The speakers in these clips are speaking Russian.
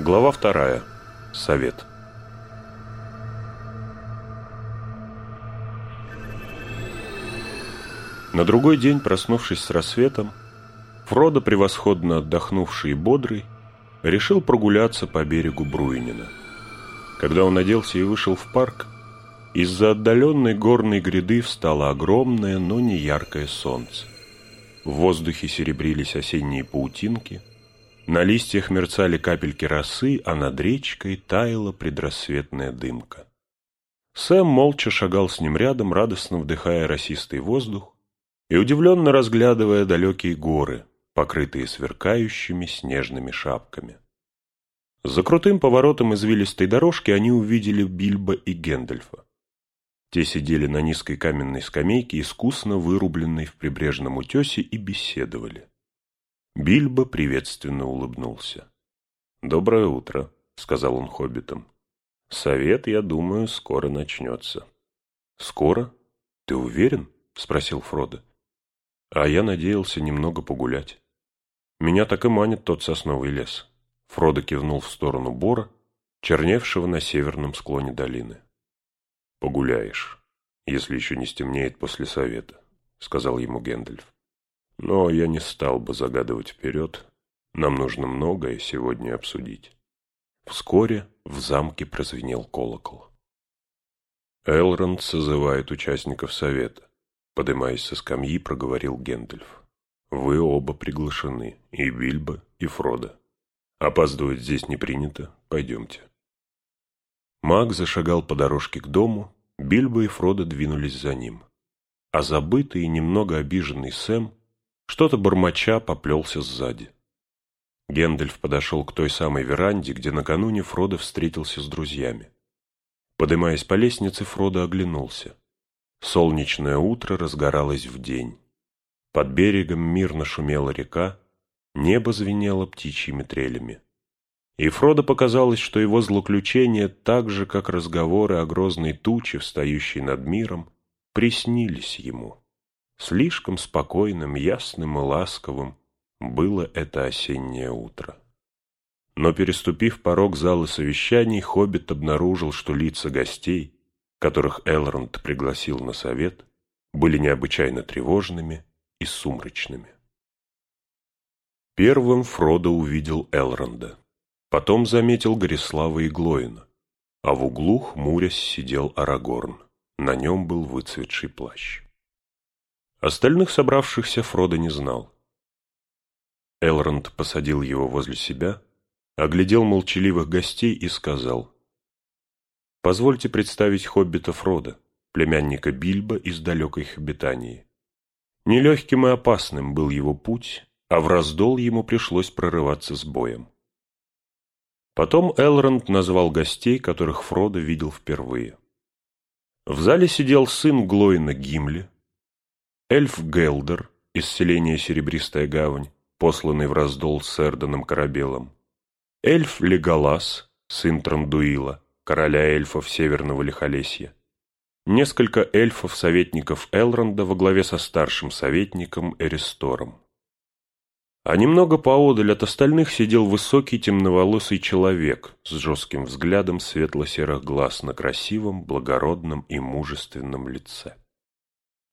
Глава вторая. Совет. На другой день, проснувшись с рассветом, Фродо, превосходно отдохнувший и бодрый, решил прогуляться по берегу Бруинина. Когда он оделся и вышел в парк, из-за отдаленной горной гряды встало огромное, но не яркое солнце. В воздухе серебрились осенние паутинки, на листьях мерцали капельки росы, а над речкой таяла предрассветная дымка. Сэм молча шагал с ним рядом, радостно вдыхая росистый воздух и удивленно разглядывая далекие горы, покрытые сверкающими снежными шапками. За крутым поворотом извилистой дорожки они увидели Бильбо и Гендальфа. Те сидели на низкой каменной скамейке, искусно вырубленной в прибрежном утесе, и беседовали. Бильбо приветственно улыбнулся. «Доброе утро», — сказал он хоббитам. «Совет, я думаю, скоро начнется». «Скоро? Ты уверен?» — спросил Фродо. «А я надеялся немного погулять. Меня так и манит тот сосновый лес». Фродо кивнул в сторону Бора, черневшего на северном склоне долины. «Погуляешь, если еще не стемнеет после совета», — сказал ему Гэндальф. Но я не стал бы загадывать вперед. Нам нужно многое сегодня обсудить. Вскоре в замке прозвенел колокол. Элронд созывает участников совета. Подымаясь со скамьи, проговорил Гендальф. Вы оба приглашены, и Бильбо, и Фродо. Опаздывать здесь не принято, пойдемте. Маг зашагал по дорожке к дому, Бильбо и Фродо двинулись за ним. А забытый и немного обиженный Сэм что-то бормоча поплелся сзади. Гендальф подошел к той самой веранде, где накануне Фродо встретился с друзьями. Подымаясь по лестнице, Фродо оглянулся. Солнечное утро разгоралось в день. Под берегом мирно шумела река, небо звенело птичьими трелями. И Фродо показалось, что его злоключения, так же, как разговоры о грозной туче, встающей над миром, приснились ему. Слишком спокойным, ясным и ласковым было это осеннее утро. Но, переступив порог зала совещаний, Хоббит обнаружил, что лица гостей, которых Элронд пригласил на совет, были необычайно тревожными и сумрачными. Первым Фродо увидел Элронда, потом заметил Горислава и Глоина, а в углу, хмурясь, сидел Арагорн. На нем был выцветший плащ. Остальных собравшихся Фродо не знал. Элронд посадил его возле себя, оглядел молчаливых гостей и сказал, «Позвольте представить хоббита Фрода, племянника Бильбо из далекой Хоббитании. Нелегким и опасным был его путь, а в раздол ему пришлось прорываться с боем. Потом Элронд назвал гостей, которых Фродо видел впервые. В зале сидел сын Глоина Гимли, Эльф Гелдер из селения Серебристая Гавань, посланный в раздол с Эрденом Корабелом. Эльф Леголас, сын Трандуила, короля эльфов Северного Лихолесья. Несколько эльфов-советников Элронда во главе со старшим советником Эристором. А немного поодаль от остальных сидел высокий темноволосый человек с жестким взглядом светло-серых глаз на красивом, благородном и мужественном лице.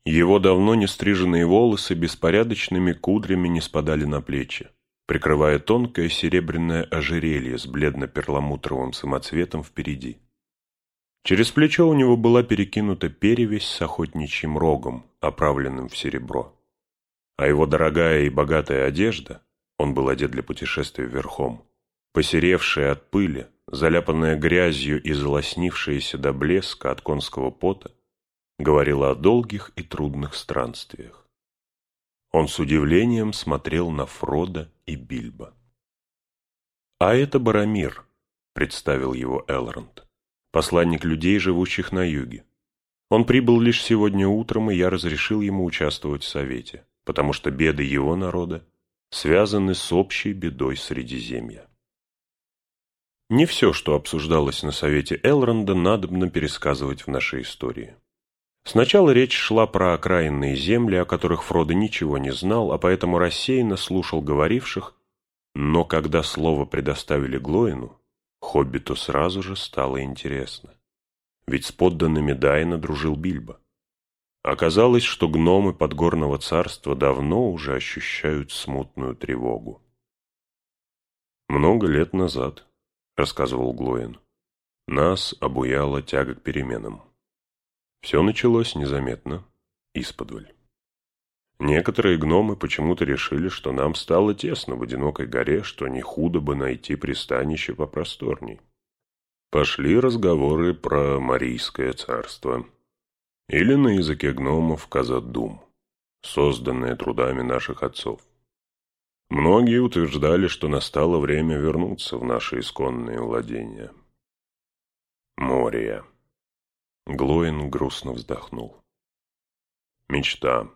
Его давно не стриженные волосы беспорядочными кудрями не спадали на плечи, прикрывая тонкое серебряное ожерелье с бледно-перламутровым самоцветом впереди. Через плечо у него была перекинута перевесь с охотничьим рогом, оправленным в серебро. А его дорогая и богатая одежда, он был одет для путешествия верхом, посеревшая от пыли, заляпанная грязью и залоснившаяся до блеска от конского пота, говорила о долгих и трудных странствиях. Он с удивлением смотрел на Фрода и Бильбо. «А это Барамир», — представил его Элронд, посланник людей, живущих на юге. Он прибыл лишь сегодня утром, и я разрешил ему участвовать в совете, потому что беды его народа связаны с общей бедой Средиземья. Не все, что обсуждалось на совете Элронда, надобно пересказывать в нашей истории. Сначала речь шла про окраинные земли, о которых Фродо ничего не знал, а поэтому рассеянно слушал говоривших, Но когда слово предоставили Глоину, Хоббиту сразу же стало интересно. Ведь с подданными Дайна дружил Бильбо. Оказалось, что гномы Подгорного царства давно уже ощущают смутную тревогу. «Много лет назад», — рассказывал Глоин, — «нас обуяла тяга к переменам. Все началось незаметно, исподволь. Некоторые гномы почему-то решили, что нам стало тесно в одинокой горе, что не худо бы найти пристанище попросторней. Пошли разговоры про Марийское царство. Или на языке гномов Казадум, созданное трудами наших отцов. Многие утверждали, что настало время вернуться в наши исконные владения. Мория. Глоин грустно вздохнул. Мечта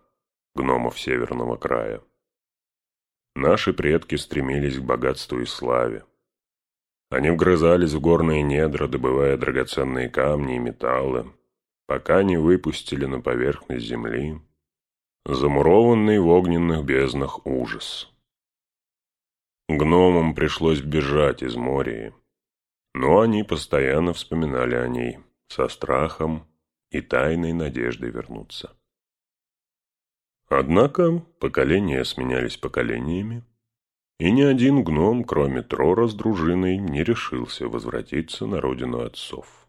гномов северного края. Наши предки стремились к богатству и славе. Они вгрызались в горные недра, добывая драгоценные камни и металлы, пока не выпустили на поверхность земли замурованный в огненных безднах ужас. Гномам пришлось бежать из моря, но они постоянно вспоминали о ней со страхом и тайной надеждой вернуться. Однако поколения сменялись поколениями, и ни один гном, кроме Трора с дружиной, не решился возвратиться на родину отцов.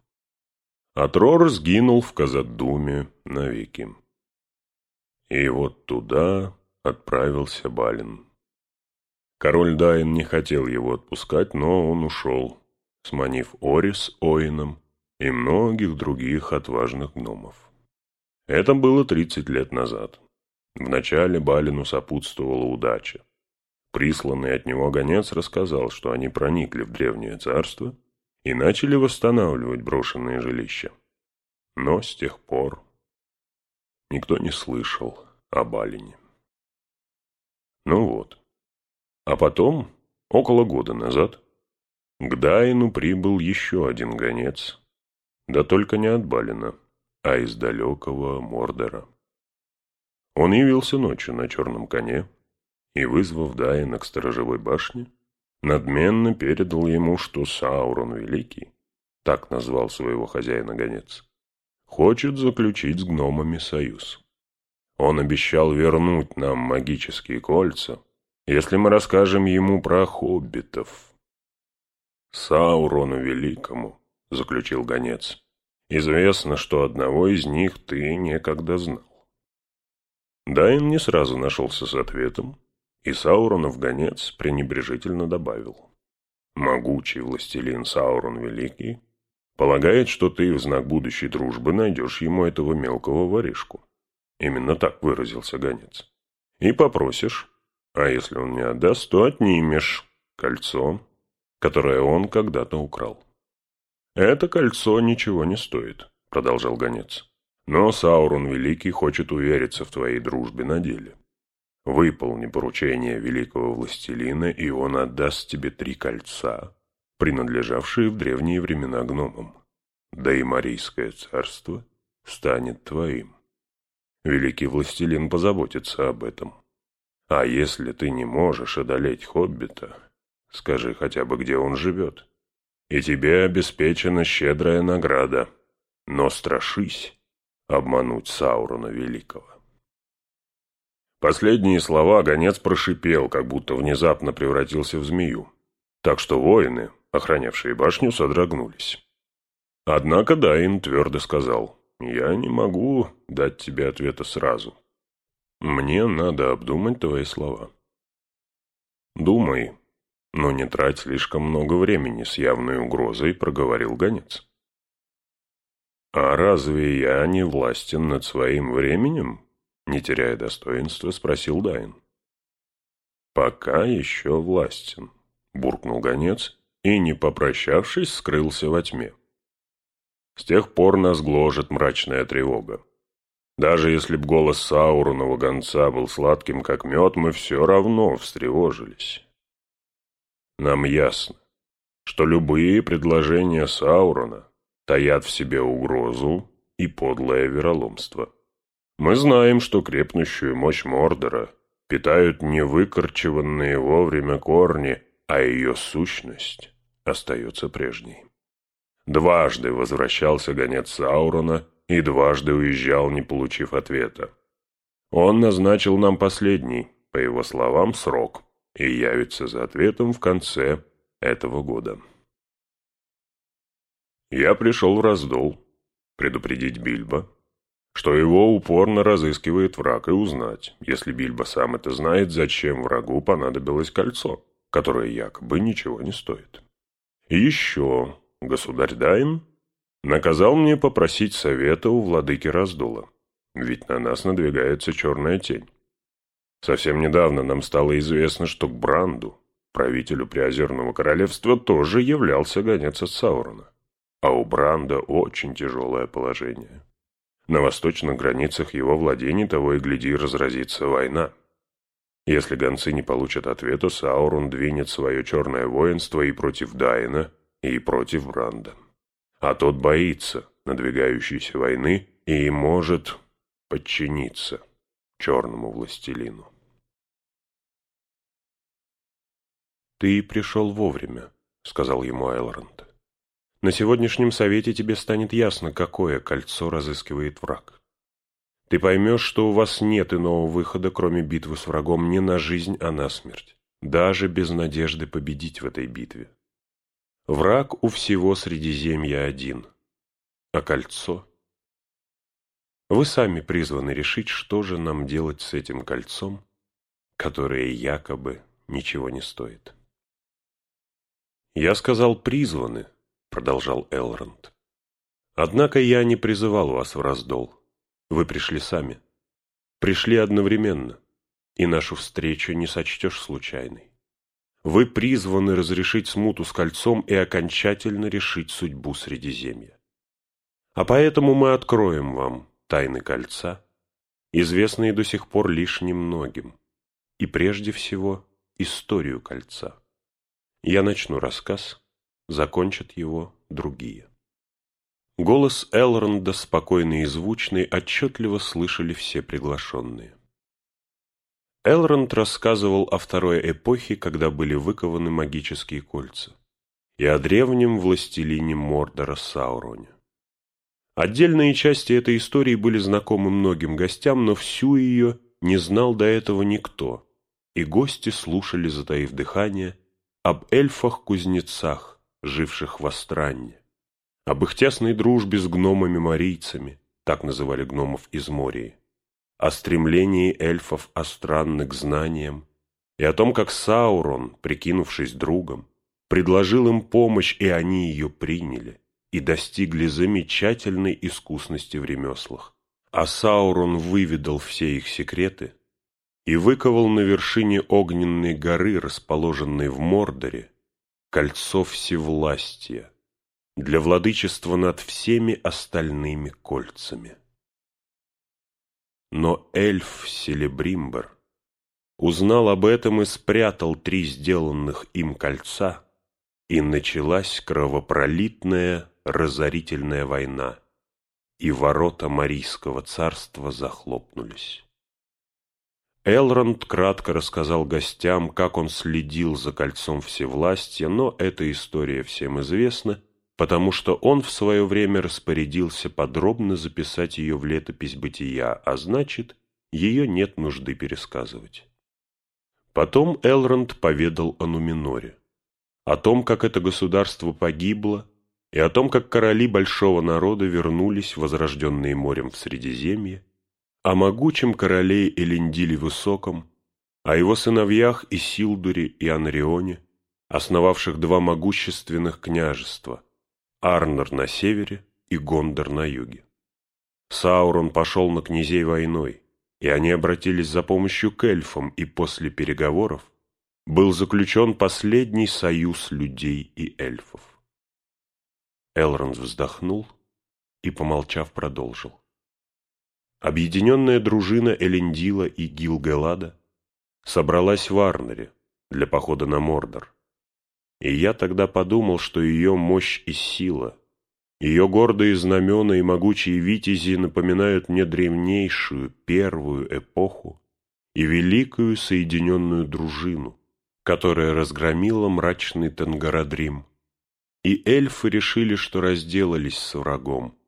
А Трор сгинул в Казадуме навеки. И вот туда отправился Балин. Король Дайн не хотел его отпускать, но он ушел, сманив Ори с Оином и многих других отважных гномов. Это было тридцать лет назад. Вначале Балину сопутствовала удача. Присланный от него гонец рассказал, что они проникли в древнее царство и начали восстанавливать брошенные жилища. Но с тех пор никто не слышал о Балине. Ну вот. А потом, около года назад, к Дайну прибыл еще один гонец, да только не от Балина, а из далекого Мордора. Он явился ночью на черном коне и, вызвав Дайна к сторожевой башне, надменно передал ему, что Саурон Великий, так назвал своего хозяина гонец, хочет заключить с гномами союз. Он обещал вернуть нам магические кольца, если мы расскажем ему про хоббитов. Саурону Великому, заключил гонец, известно, что одного из них ты некогда знал. Дайн не сразу нашелся с ответом, и Сауронов гонец пренебрежительно добавил. «Могучий властелин Саурон Великий полагает, что ты в знак будущей дружбы найдешь ему этого мелкого воришку». Именно так выразился гонец. «И попросишь, а если он не отдаст, то отнимешь кольцо, которое он когда-то украл». «Это кольцо ничего не стоит», — продолжал гонец. Но Саурон Великий хочет увериться в твоей дружбе на деле. Выполни поручение великого властелина, и он отдаст тебе три кольца, принадлежавшие в древние времена гномам. Да и Марийское царство станет твоим. Великий властелин позаботится об этом. А если ты не можешь одолеть Хоббита, скажи хотя бы, где он живет. И тебе обеспечена щедрая награда. Но страшись, обмануть Саурона Великого. Последние слова гонец прошипел, как будто внезапно превратился в змею, так что воины, охранявшие башню, содрогнулись. Однако Дайн твердо сказал, «Я не могу дать тебе ответа сразу. Мне надо обдумать твои слова». «Думай, но не трать слишком много времени с явной угрозой», — проговорил гонец. «А разве я не властен над своим временем?» Не теряя достоинства, спросил Дайн. «Пока еще властен», — буркнул гонец и, не попрощавшись, скрылся во тьме. С тех пор нас гложет мрачная тревога. Даже если б голос Саурунова гонца был сладким, как мед, мы все равно встревожились. Нам ясно, что любые предложения Саурона таят в себе угрозу и подлое вероломство. Мы знаем, что крепнущую мощь Мордора питают невыкорчеванные вовремя корни, а ее сущность остается прежней. Дважды возвращался гонец Саурона и дважды уезжал, не получив ответа. Он назначил нам последний, по его словам, срок, и явится за ответом в конце этого года. Я пришел в раздол предупредить Бильбо, что его упорно разыскивает враг, и узнать, если Бильбо сам это знает, зачем врагу понадобилось кольцо, которое якобы ничего не стоит. И еще государь Дайн наказал мне попросить совета у владыки раздола, ведь на нас надвигается черная тень. Совсем недавно нам стало известно, что к Бранду, правителю Приозерного королевства, тоже являлся гонец от Саурона. А у Бранда очень тяжелое положение. На восточных границах его владений того и гляди разразится война. Если гонцы не получат ответа, Саурон двинет свое черное воинство и против Дайна, и против Бранда. А тот боится надвигающейся войны и может подчиниться черному властелину. «Ты пришел вовремя», — сказал ему Элронд. На сегодняшнем совете тебе станет ясно, какое кольцо разыскивает враг. Ты поймешь, что у вас нет иного выхода, кроме битвы с врагом не на жизнь, а на смерть, даже без надежды победить в этой битве. Враг у всего Средиземья один, а кольцо... Вы сами призваны решить, что же нам делать с этим кольцом, которое якобы ничего не стоит. Я сказал «призваны», продолжал Элронд. Однако я не призывал вас в раздол. Вы пришли сами. Пришли одновременно, и нашу встречу не сочтешь случайной. Вы призваны разрешить смуту с кольцом и окончательно решить судьбу Средиземья. А поэтому мы откроем вам тайны кольца, известные до сих пор лишь немногим, и прежде всего историю кольца. Я начну рассказ, закончат его другие. Голос Элронда, спокойный и звучный, отчетливо слышали все приглашенные. Элронд рассказывал о второй эпохе, когда были выкованы магические кольца, и о древнем властелине Мордора Сауроне. Отдельные части этой истории были знакомы многим гостям, но всю ее не знал до этого никто, и гости слушали, затаив дыхание, об эльфах-кузнецах, живших в Астранне, об их тесной дружбе с гномами-марийцами, так называли гномов из Мории, о стремлении эльфов Астранны к знаниям и о том, как Саурон, прикинувшись другом, предложил им помощь, и они ее приняли и достигли замечательной искусности в ремеслах. А Саурон выведал все их секреты и выковал на вершине огненной горы, расположенной в Мордоре, кольцо всевластия для владычества над всеми остальными кольцами. Но эльф Селебримбер узнал об этом и спрятал три сделанных им кольца, и началась кровопролитная разорительная война, и ворота Марийского царства захлопнулись. Элронд кратко рассказал гостям, как он следил за кольцом всевластия, но эта история всем известна, потому что он в свое время распорядился подробно записать ее в летопись бытия, а значит, ее нет нужды пересказывать. Потом Элронд поведал о Нуминоре, о том, как это государство погибло, и о том, как короли большого народа вернулись, возрожденные морем в Средиземье, о могучем короле Элендиле Высоком, о его сыновьях Исилдуре и Анрионе, основавших два могущественных княжества – Арнор на севере и Гондор на юге. Саурон пошел на князей войной, и они обратились за помощью к эльфам, и после переговоров был заключен последний союз людей и эльфов. Элронд вздохнул и, помолчав, продолжил. Объединенная дружина Элендила и Гилгелада собралась в Арнере для похода на Мордор. И я тогда подумал, что ее мощь и сила, ее гордые знамена и могучие витязи напоминают мне древнейшую, первую эпоху и великую соединенную дружину, которая разгромила мрачный Тангарадрим. И эльфы решили, что разделались с врагом,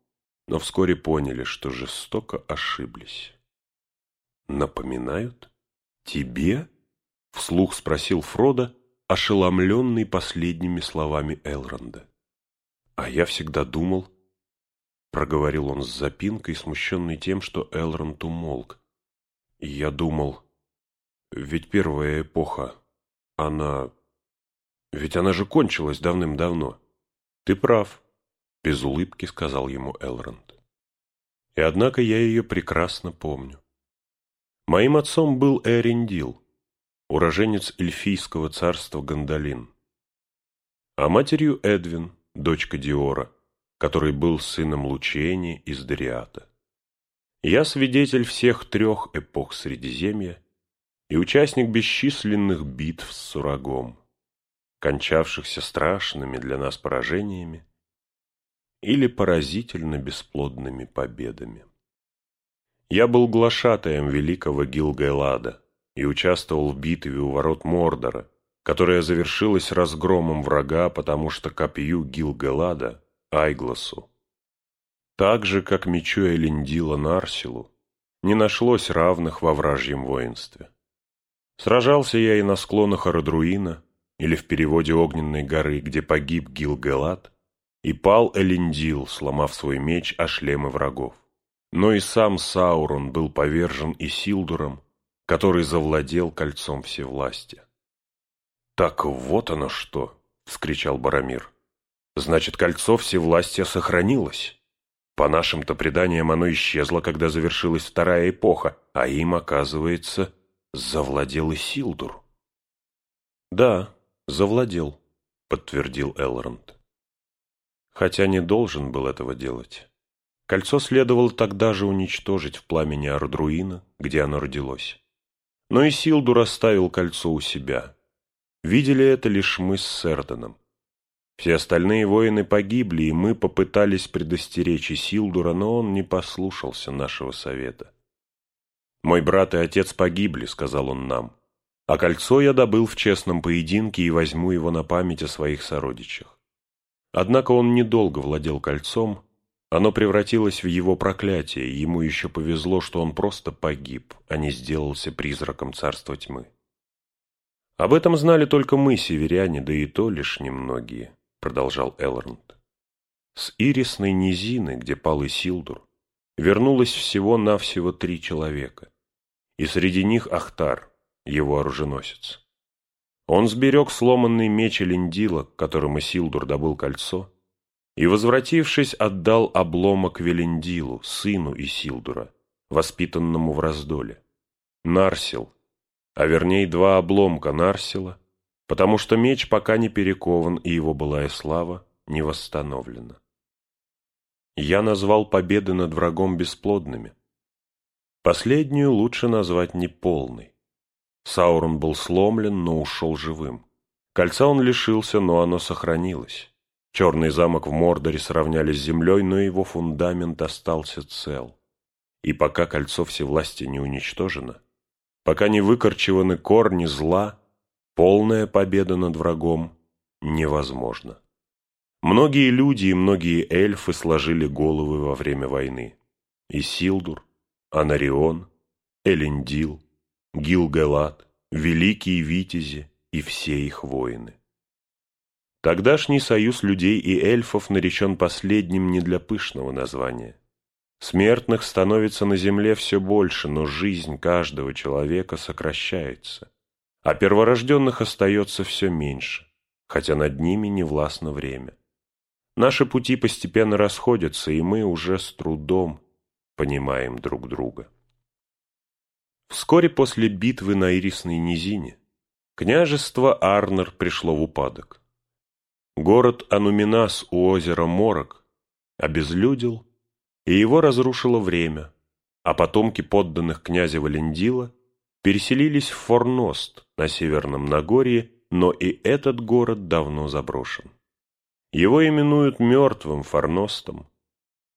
но вскоре поняли, что жестоко ошиблись. «Напоминают? Тебе?» — вслух спросил Фродо, ошеломленный последними словами Элронда. «А я всегда думал...» — проговорил он с запинкой, смущенный тем, что Элронд умолк. «И я думал... Ведь первая эпоха, она... Ведь она же кончилась давным-давно. Ты прав, — без улыбки сказал ему Элронд. И однако я ее прекрасно помню. Моим отцом был Эриндил, уроженец эльфийского царства Гандалин, а матерью Эдвин, дочка Диора, который был сыном Лучени из Дариата. Я свидетель всех трех эпох Средиземья и участник бесчисленных битв с Сурагом, кончавшихся страшными для нас поражениями или поразительно бесплодными победами. Я был глашатаем великого Гилгайлада и участвовал в битве у ворот Мордора, которая завершилась разгромом врага, потому что копью Гилгалада, Айгласу, так же, как мечу Элендила Нарсилу, не нашлось равных во вражьем воинстве. Сражался я и на склонах Арадруина, или в переводе Огненной горы, где погиб Гилгалад, и пал Элендил, сломав свой меч о шлемы врагов. Но и сам Саурон был повержен Исилдуром, который завладел кольцом всевластия. «Так вот оно что!» — вскричал Барамир. «Значит, кольцо всевластия сохранилось. По нашим-то преданиям оно исчезло, когда завершилась вторая эпоха, а им, оказывается, завладел Исилдур». «Да, завладел», — подтвердил Элронд. Хотя не должен был этого делать. Кольцо следовало тогда же уничтожить в пламени Ардруина, где оно родилось. Но и Силдур оставил кольцо у себя. Видели это лишь мы с Серденом. Все остальные воины погибли, и мы попытались предостеречь Исилдура, но он не послушался нашего совета. «Мой брат и отец погибли», — сказал он нам, — «а кольцо я добыл в честном поединке и возьму его на память о своих сородичах». Однако он недолго владел кольцом, оно превратилось в его проклятие, и ему еще повезло, что он просто погиб, а не сделался призраком царства тьмы. «Об этом знали только мы, северяне, да и то лишь немногие», — продолжал Элронд. «С Ирисной низины, где пал Исилдур, вернулось всего-навсего три человека, и среди них Ахтар, его оруженосец. Он сберег сломанный меч Элендила, которым Исилдур добыл кольцо, и, возвратившись, отдал обломок Велендилу, сыну Исилдура, воспитанному в раздоле. Нарсил, а вернее два обломка Нарсила, потому что меч пока не перекован, и его былая слава не восстановлена. Я назвал победы над врагом бесплодными. Последнюю лучше назвать неполной. Саурон был сломлен, но ушел живым. Кольца он лишился, но оно сохранилось. Черный замок в Мордоре сравняли с землей, но его фундамент остался цел. И пока кольцо всевластия не уничтожено, пока не выкорчеваны корни зла, полная победа над врагом невозможна. Многие люди и многие эльфы сложили головы во время войны. Исилдур, Анарион, Элендил, Гилгалат, великие витязи и все их воины. Тогдашний союз людей и эльфов наречен последним не для пышного названия. Смертных становится на земле все больше, но жизнь каждого человека сокращается, а перворожденных остается все меньше, хотя над ними не властно время. Наши пути постепенно расходятся, и мы уже с трудом понимаем друг друга. Вскоре после битвы на Ирисной низине княжество Арнер пришло в упадок. Город Ануминас у озера Морок обезлюдил, и его разрушило время, а потомки подданных князя Валендила переселились в Форност на Северном Нагорье, но и этот город давно заброшен. Его именуют мертвым Форностом,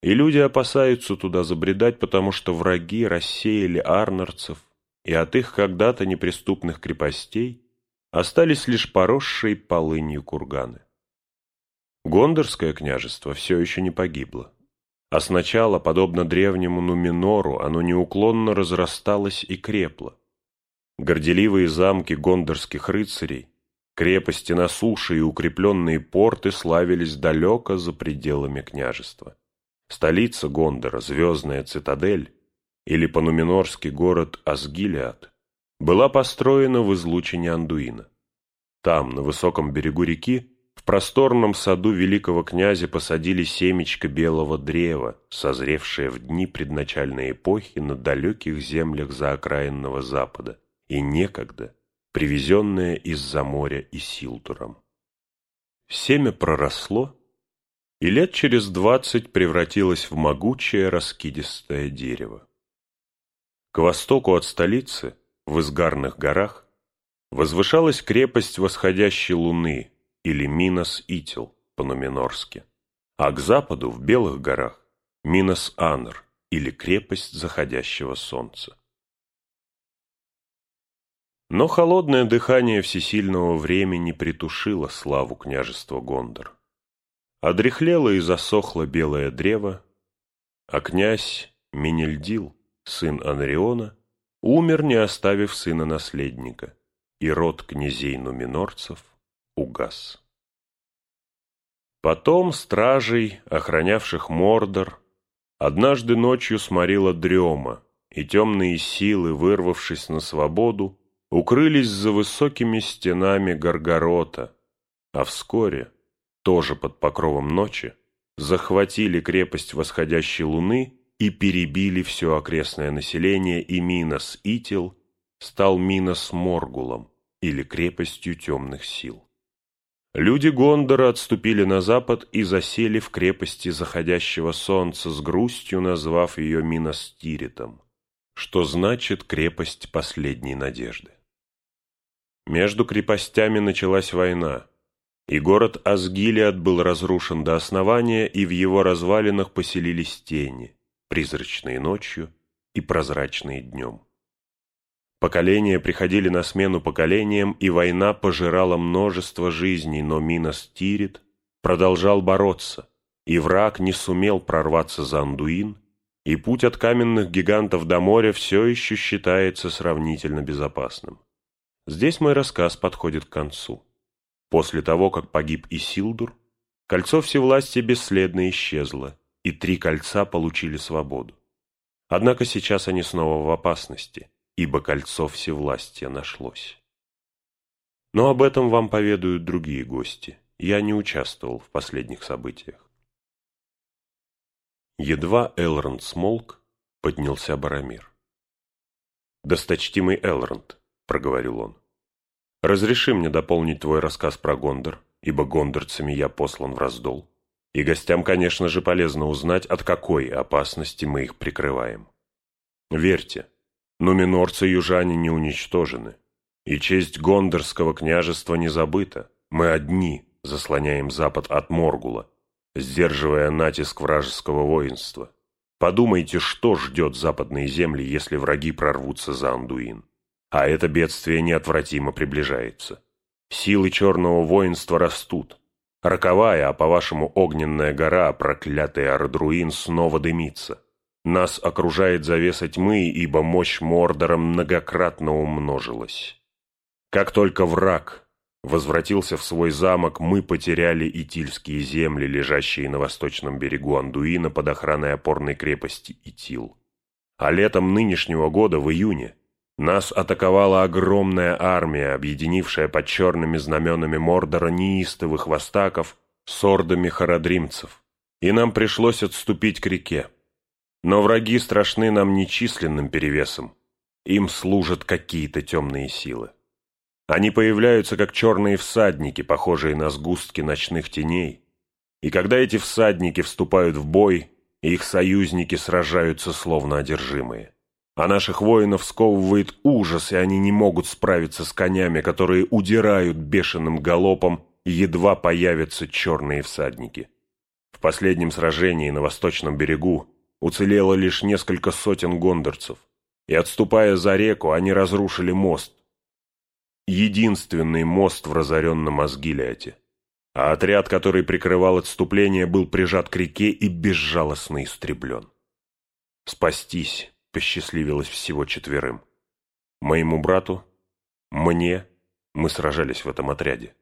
и люди опасаются туда забредать, потому что враги рассеяли арнарцев и от их когда-то неприступных крепостей остались лишь поросшие полынью курганы. Гондорское княжество все еще не погибло. А сначала, подобно древнему Нуминору, оно неуклонно разрасталось и крепло. Горделивые замки гондорских рыцарей, крепости на суше и укрепленные порты славились далеко за пределами княжества. Столица Гондора, звездная цитадель, или по-нуминорски город Асгилиад, была построена в излучине Андуина. Там, на высоком берегу реки, в просторном саду великого князя посадили семечко белого древа, созревшее в дни предначальной эпохи на далеких землях заокраинного запада и некогда привезенное из-за моря и Силтуром. Семя проросло, и лет через двадцать превратилось в могучее раскидистое дерево. К востоку от столицы, в изгарных горах, возвышалась крепость восходящей луны или Минос-Итил по-нуминорски, а к западу, в Белых горах, Минос-Анр или крепость заходящего солнца. Но холодное дыхание всесильного времени притушило славу княжества Гондор. Одряхлело и засохло белое древо, а князь Менельдил сын Анриона, умер, не оставив сына-наследника, и род князей нуминорцев угас. Потом стражей, охранявших Мордор, однажды ночью сморила дрема, и темные силы, вырвавшись на свободу, укрылись за высокими стенами Гаргорота, а вскоре, тоже под покровом ночи, захватили крепость восходящей луны и перебили все окрестное население, и Минос Итил стал Минос Моргулом, или крепостью темных сил. Люди Гондора отступили на запад и засели в крепости заходящего солнца с грустью, назвав ее Миностиритом, что значит крепость последней надежды. Между крепостями началась война, и город Асгилиад был разрушен до основания, и в его развалинах поселились тени призрачные ночью и прозрачные днем. Поколения приходили на смену поколениям, и война пожирала множество жизней, но Минос Тирит продолжал бороться, и враг не сумел прорваться за Андуин, и путь от каменных гигантов до моря все еще считается сравнительно безопасным. Здесь мой рассказ подходит к концу. После того, как погиб Исилдур, кольцо всевластия бесследно исчезло, и три кольца получили свободу. Однако сейчас они снова в опасности, ибо кольцо всевластия нашлось. Но об этом вам поведают другие гости. Я не участвовал в последних событиях. Едва Элронд смолк, поднялся Барамир. «Досточтимый Элронд», — проговорил он, — «разреши мне дополнить твой рассказ про Гондор, ибо гондорцами я послан в раздол. И гостям, конечно же, полезно узнать, от какой опасности мы их прикрываем. Верьте, нуминорцы-южане не уничтожены, и честь Гондорского княжества не забыта. Мы одни заслоняем запад от Моргула, сдерживая натиск вражеского воинства. Подумайте, что ждет западные земли, если враги прорвутся за Андуин. А это бедствие неотвратимо приближается. Силы черного воинства растут, Роковая, а по-вашему огненная гора, проклятый Ардруин, снова дымится. Нас окружает завеса тьмы, ибо мощь Мордора многократно умножилась. Как только враг возвратился в свой замок, мы потеряли Итильские земли, лежащие на восточном берегу Андуина под охраной опорной крепости Итил. А летом нынешнего года, в июне, нас атаковала огромная армия, объединившая под черными знаменами Мордора неистовых востаков с ордами харадримцев, и нам пришлось отступить к реке. Но враги страшны нам нечисленным перевесом, им служат какие-то темные силы. Они появляются как черные всадники, похожие на сгустки ночных теней, и когда эти всадники вступают в бой, их союзники сражаются словно одержимые. А наших воинов сковывает ужас, и они не могут справиться с конями, которые удирают бешеным галопом, едва появятся черные всадники. В последнем сражении на восточном берегу уцелело лишь несколько сотен гондорцев, и, отступая за реку, они разрушили мост. Единственный мост в разоренном Асгилиате. А отряд, который прикрывал отступление, был прижат к реке и безжалостно истреблен. Спастись посчастливилось всего четверым. Моему брату, мне, мы сражались в этом отряде.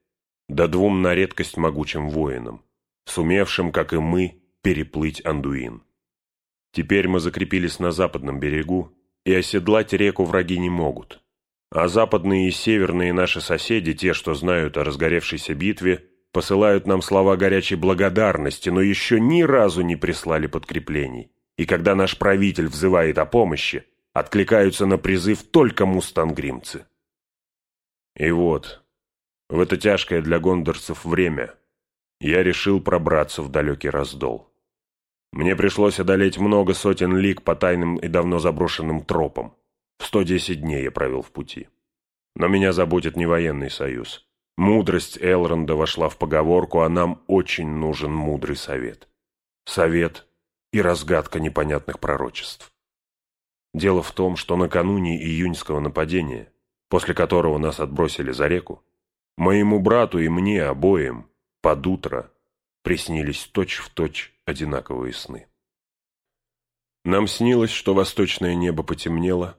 Да двум на редкость могучим воинам, сумевшим, как и мы, переплыть Андуин. Теперь мы закрепились на западном берегу, и оседлать реку враги не могут. А западные и северные наши соседи, те, что знают о разгоревшейся битве, посылают нам слова горячей благодарности, но еще ни разу не прислали подкреплений. И когда наш правитель взывает о помощи, откликаются на призыв только мустангримцы. И вот, в это тяжкое для гондорцев время я решил пробраться в далекий раздол. Мне пришлось одолеть много сотен лиг по тайным и давно заброшенным тропам. В 110 дней я провел в пути. Но меня заботит не военный союз. Мудрость Элронда вошла в поговорку, а нам очень нужен мудрый совет. Совет и разгадка непонятных пророчеств. Дело в том, что накануне июньского нападения, после которого нас отбросили за реку, моему брату и мне обоим под утро приснились точь-в-точь точь одинаковые сны. Нам снилось, что восточное небо потемнело,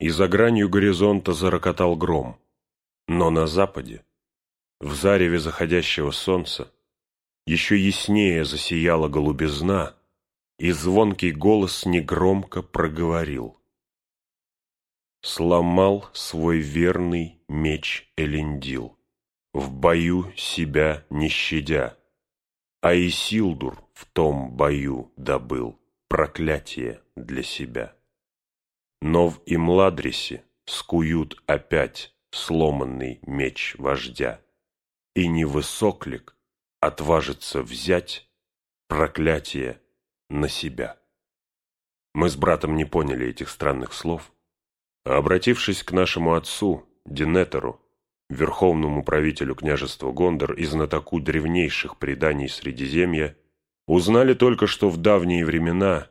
и за гранью горизонта зарокотал гром, но на западе, в зареве заходящего солнца, еще яснее засияла голубизна, и звонкий голос негромко проговорил. Сломал свой верный меч Элендил, в бою себя не щадя, а Исилдур в том бою добыл проклятие для себя. Но в Имладрисе скуют опять сломанный меч вождя, и невысоклик отважится взять проклятие на себя. Мы с братом не поняли этих странных слов, а обратившись к нашему отцу, Динетору, верховному правителю княжества Гондор и знатоку древнейших преданий Средиземья, узнали только, что в давние времена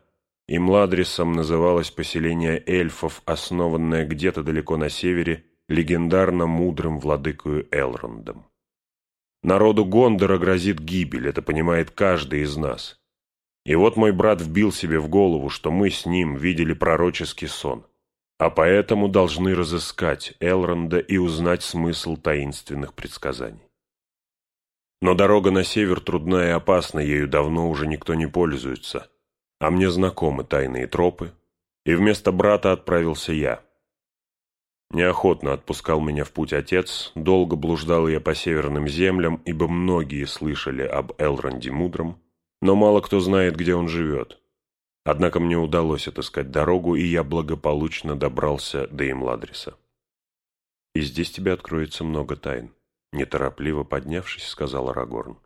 Имладрисом называлось поселение эльфов, основанное где-то далеко на севере легендарно мудрым владыкою Элрондом. Народу Гондора грозит гибель, это понимает каждый из нас. И вот мой брат вбил себе в голову, что мы с ним видели пророческий сон, а поэтому должны разыскать Элронда и узнать смысл таинственных предсказаний. Но дорога на север трудна и опасна, ею давно уже никто не пользуется, а мне знакомы тайные тропы, и вместо брата отправился я. Неохотно отпускал меня в путь отец, долго блуждал я по северным землям, ибо многие слышали об Элронде Мудром, но мало кто знает, где он живет. Однако мне удалось отыскать дорогу, и я благополучно добрался до Имладриса. «И здесь тебе откроется много тайн», — неторопливо поднявшись, сказал Арагорн.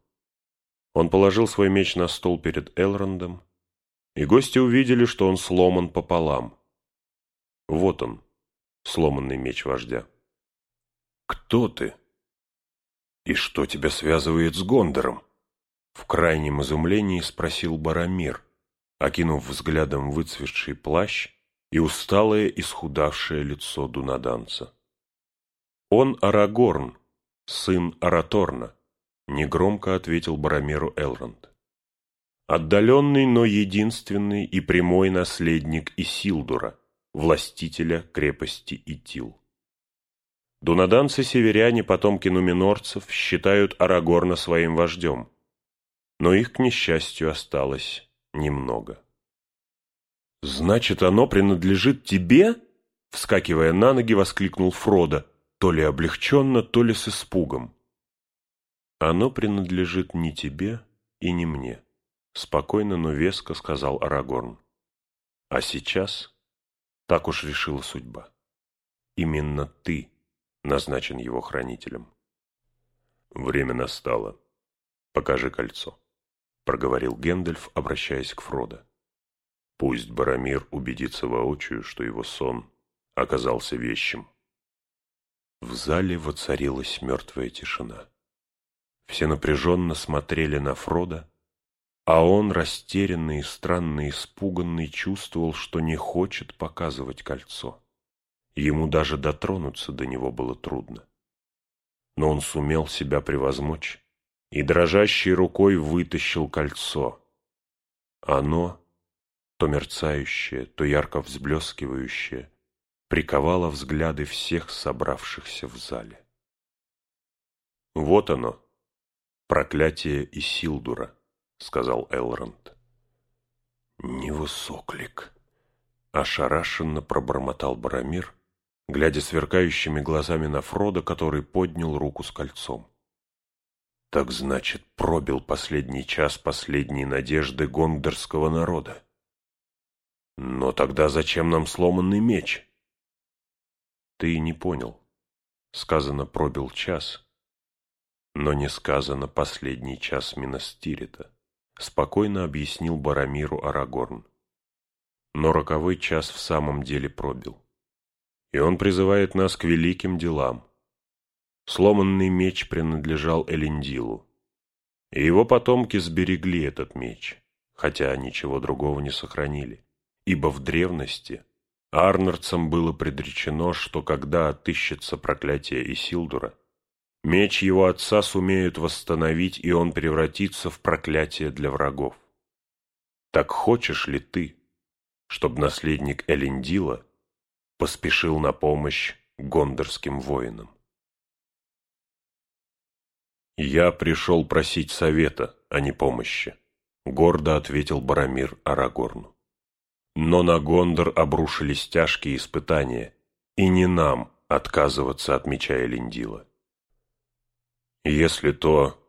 Он положил свой меч на стол перед Элрондом, и гости увидели, что он сломан пополам. Вот он, сломанный меч вождя. «Кто ты? И что тебя связывает с Гондором?» В крайнем изумлении спросил Барамир, окинув взглядом выцветший плащ и усталое исхудавшее лицо дунаданца. «Он Арагорн, сын Араторна», — негромко ответил Барамиру Элронд. «Отдаленный, но единственный и прямой наследник Исилдура, властителя крепости Итил». Дунаданцы-северяне, потомки нуминорцев, считают Арагорна своим вождем, но их, к несчастью, осталось немного. «Значит, оно принадлежит тебе?» Вскакивая на ноги, воскликнул Фродо, то ли облегченно, то ли с испугом. «Оно принадлежит не тебе и не мне», — спокойно, но веско сказал Арагорн. «А сейчас так уж решила судьба. Именно ты назначен его хранителем». Время настало. Покажи кольцо. — проговорил Гэндальф, обращаясь к Фродо. «Пусть Барамир убедится воочию, что его сон оказался вещим». В зале воцарилась мертвая тишина. Все напряженно смотрели на Фрода, А он, растерянный и странно испуганный, чувствовал, что не хочет показывать кольцо. Ему даже дотронуться до него было трудно. Но он сумел себя превозмочь и дрожащей рукой вытащил кольцо. Оно, то мерцающее, то ярко взблескивающее, приковало взгляды всех собравшихся в зале. «Вот оно, проклятие Исилдура», — сказал Элронд. «Невысоклик», — ошарашенно пробормотал Барамир, глядя сверкающими глазами на Фрода, который поднял руку с кольцом. Так значит, пробил последний час последней надежды гондорского народа. Но тогда зачем нам сломанный меч? Ты не понял. Сказано «пробил час», но не сказано «последний час Минастирита», спокойно объяснил Барамиру Арагорн. Но роковой час в самом деле пробил. И он призывает нас к великим делам, Сломанный меч принадлежал Элендилу. И его потомки сберегли этот меч, хотя ничего другого не сохранили. Ибо в древности Арнардцам было предречено, что когда отыщется проклятие Исилдура, меч его отца сумеют восстановить, и он превратится в проклятие для врагов. Так хочешь ли ты, чтобы наследник Элендила поспешил на помощь гондорским воинам? «Я пришел просить совета, а не помощи», — гордо ответил Барамир Арагорну. «Но на Гондор обрушились тяжкие испытания, и не нам отказываться от меча Элендила. Если то,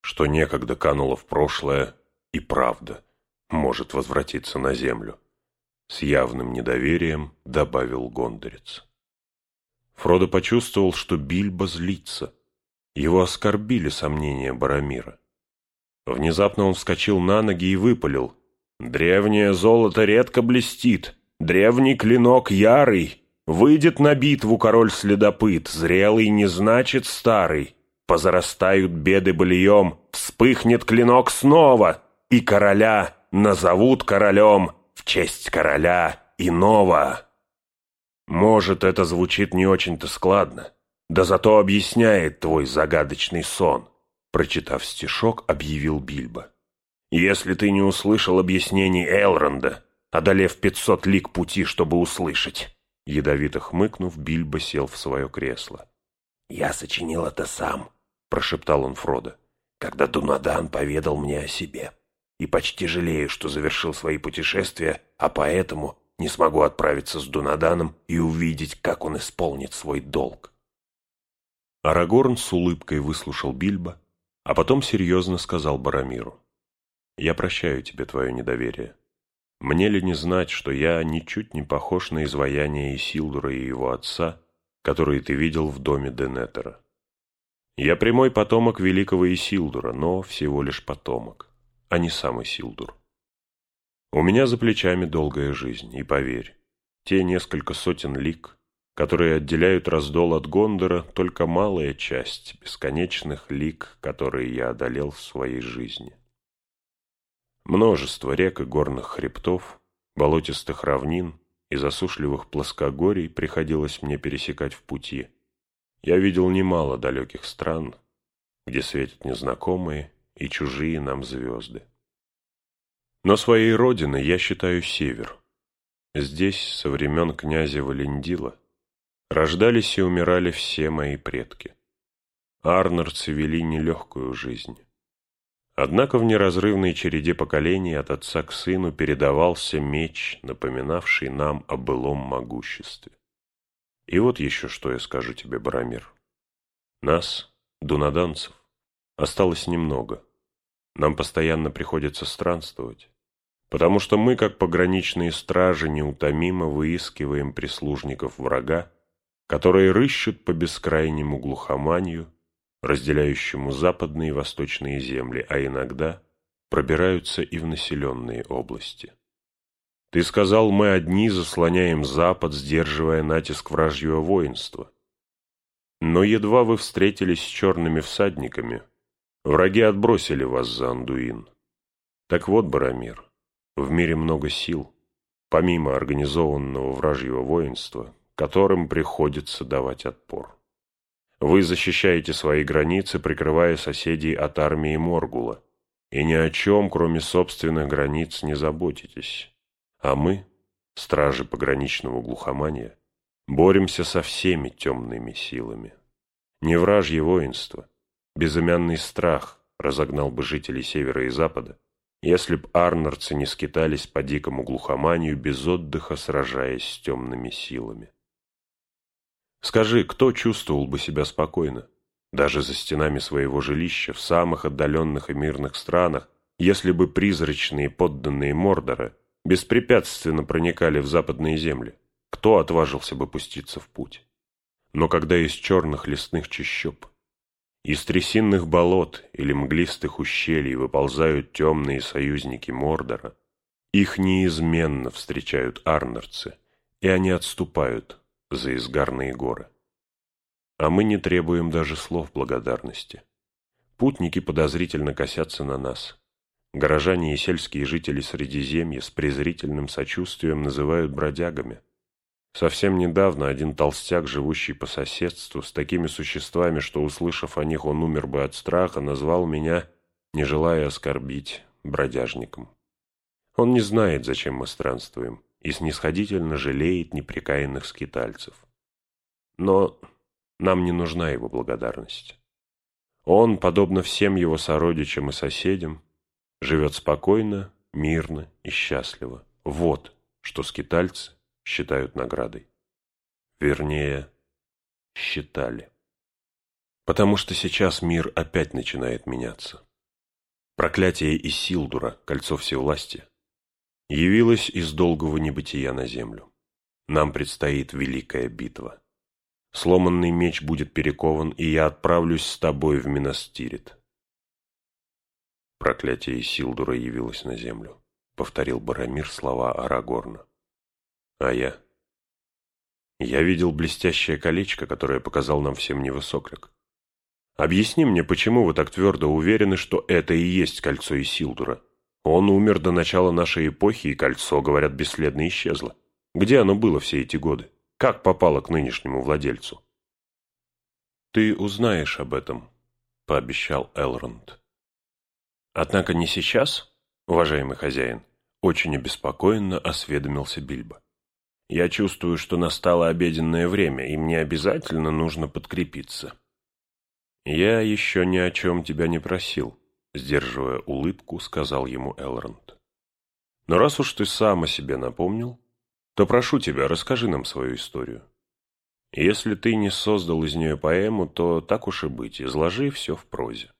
что некогда кануло в прошлое, и правда может возвратиться на землю», — с явным недоверием добавил Гондорец. Фродо почувствовал, что Бильбо злится — его оскорбили сомнения Барамира. Внезапно он вскочил на ноги и выпалил. «Древнее золото редко блестит, древний клинок ярый. Выйдет на битву король-следопыт, зрелый не значит старый. Позарастают беды былием, вспыхнет клинок снова, и короля назовут королем в честь короля иного». Может, это звучит не очень-то складно. Да зато объясняет твой загадочный сон, прочитав стишок, объявил Бильбо. Если ты не услышал объяснений Элронда, одолев пятьсот лик пути, чтобы услышать. Ядовито хмыкнув, Бильбо сел в свое кресло. «Я сочинил это сам», — прошептал он Фродо, «когда Дунадан поведал мне о себе. И почти жалею, что завершил свои путешествия, а поэтому не смогу отправиться с Дунаданом и увидеть, как он исполнит свой долг. Арагорн с улыбкой выслушал Бильбо, а потом серьезно сказал Барамиру. «Я прощаю тебе твое недоверие. Мне ли не знать, что я ничуть не похож на изваяние Исилдура и его отца, которые ты видел в доме Денетера? Я прямой потомок великого Исилдура, но всего лишь потомок, а не сам Исилдур. У меня за плечами долгая жизнь, и поверь, те несколько сотен лик, которые отделяют раздол от Гондора, только малая часть бесконечных лик, которые я одолел в своей жизни. Множество рек и горных хребтов, болотистых равнин и засушливых плоскогорий приходилось мне пересекать в пути. Я видел немало далеких стран, где светят незнакомые и чужие нам звезды. Но своей родиной я считаю север. Здесь, со времен князя Валендила, Рождались и умирали все мои предки. Арнардцы вели нелегкую жизнь. Однако в неразрывной череде поколений от отца к сыну передавался меч, напоминавший нам о былом могуществе. И вот еще что я скажу тебе, Барамир. Нас, дунаданцев, осталось немного. Нам постоянно приходится странствовать, потому что мы, как пограничные стражи, неутомимо выискиваем прислужников врага которые рыщут по бескрайнему глухоманию, разделяющему западные и восточные земли, а иногда пробираются и в населенные области. Ты сказал, мы одни заслоняем запад, сдерживая натиск вражьего воинства. Но едва вы встретились с черными всадниками, враги отбросили вас за Андуин. Так вот, Барамир, в мире много сил, помимо организованного вражьего воинства, которым приходится давать отпор. Вы защищаете свои границы, прикрывая соседей от армии Моргула, и ни о чем, кроме собственных границ, не заботитесь. А мы, стражи пограничного глухомания, боремся со всеми темными силами. Не вражье воинство, безымянный страх разогнал бы жителей севера и запада, если б арнарцы не скитались по дикому глухоманию без отдыха, сражаясь с темными силами. Скажи, кто чувствовал бы себя спокойно, даже за стенами своего жилища, в самых отдаленных и мирных странах, если бы призрачные подданные Мордора беспрепятственно проникали в западные земли? Кто отважился бы пуститься в путь? Но когда из черных лесных чащоб, из трясинных болот или мглистых ущелий выползают темные союзники Мордора, их неизменно встречают арнерцы, и они отступают, за изгарные горы. А мы не требуем даже слов благодарности. Путники подозрительно косятся на нас. Горожане и сельские жители Средиземья с презрительным сочувствием называют бродягами. Совсем недавно один толстяк, живущий по соседству, с такими существами, что, услышав о них, он умер бы от страха, назвал меня, не желая оскорбить, бродяжником. Он не знает, зачем мы странствуем и снисходительно жалеет непрекаянных скитальцев. Но нам не нужна его благодарность. Он, подобно всем его сородичам и соседям, живет спокойно, мирно и счастливо. Вот что скитальцы считают наградой. Вернее, считали. Потому что сейчас мир опять начинает меняться. Проклятие Исилдура, кольцо всевластия, явилась из долгого небытия на землю. Нам предстоит великая битва. Сломанный меч будет перекован, и я отправлюсь с тобой в Минастирит. Проклятие Силдура явилось на землю, повторил Барамир слова Арагорна. А я? Я видел блестящее колечко, которое показал нам всем невысоклик. Объясни мне, почему вы так твердо уверены, что это и есть кольцо Исилдура? Он умер до начала нашей эпохи, и кольцо, говорят, бесследно исчезло. Где оно было все эти годы? Как попало к нынешнему владельцу? Ты узнаешь об этом, пообещал Элронд. Однако не сейчас, уважаемый хозяин, очень обеспокоенно осведомился Бильбо. Я чувствую, что настало обеденное время, и мне обязательно нужно подкрепиться. Я еще ни о чем тебя не просил, Сдерживая улыбку, сказал ему Элронд. Но раз уж ты сам о себе напомнил, то прошу тебя, расскажи нам свою историю. Если ты не создал из нее поэму, то так уж и быть, изложи все в прозе.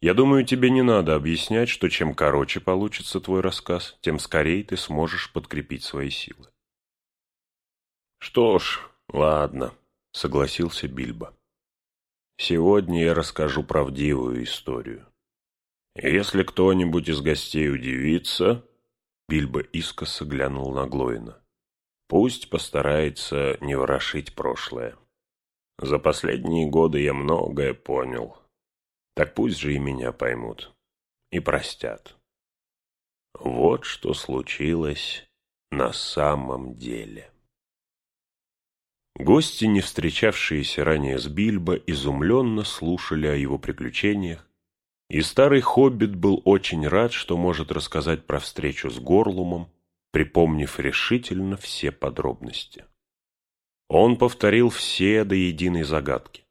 Я думаю, тебе не надо объяснять, что чем короче получится твой рассказ, тем скорее ты сможешь подкрепить свои силы. Что ж, ладно, согласился Бильбо. Сегодня я расскажу правдивую историю. «Если кто-нибудь из гостей удивится...» Бильбо искоса глянул на Глоина. «Пусть постарается не ворошить прошлое. За последние годы я многое понял. Так пусть же и меня поймут. И простят. Вот что случилось на самом деле». Гости, не встречавшиеся ранее с Бильбо, изумленно слушали о его приключениях, и старый хоббит был очень рад, что может рассказать про встречу с Горлумом, припомнив решительно все подробности. Он повторил все до единой загадки.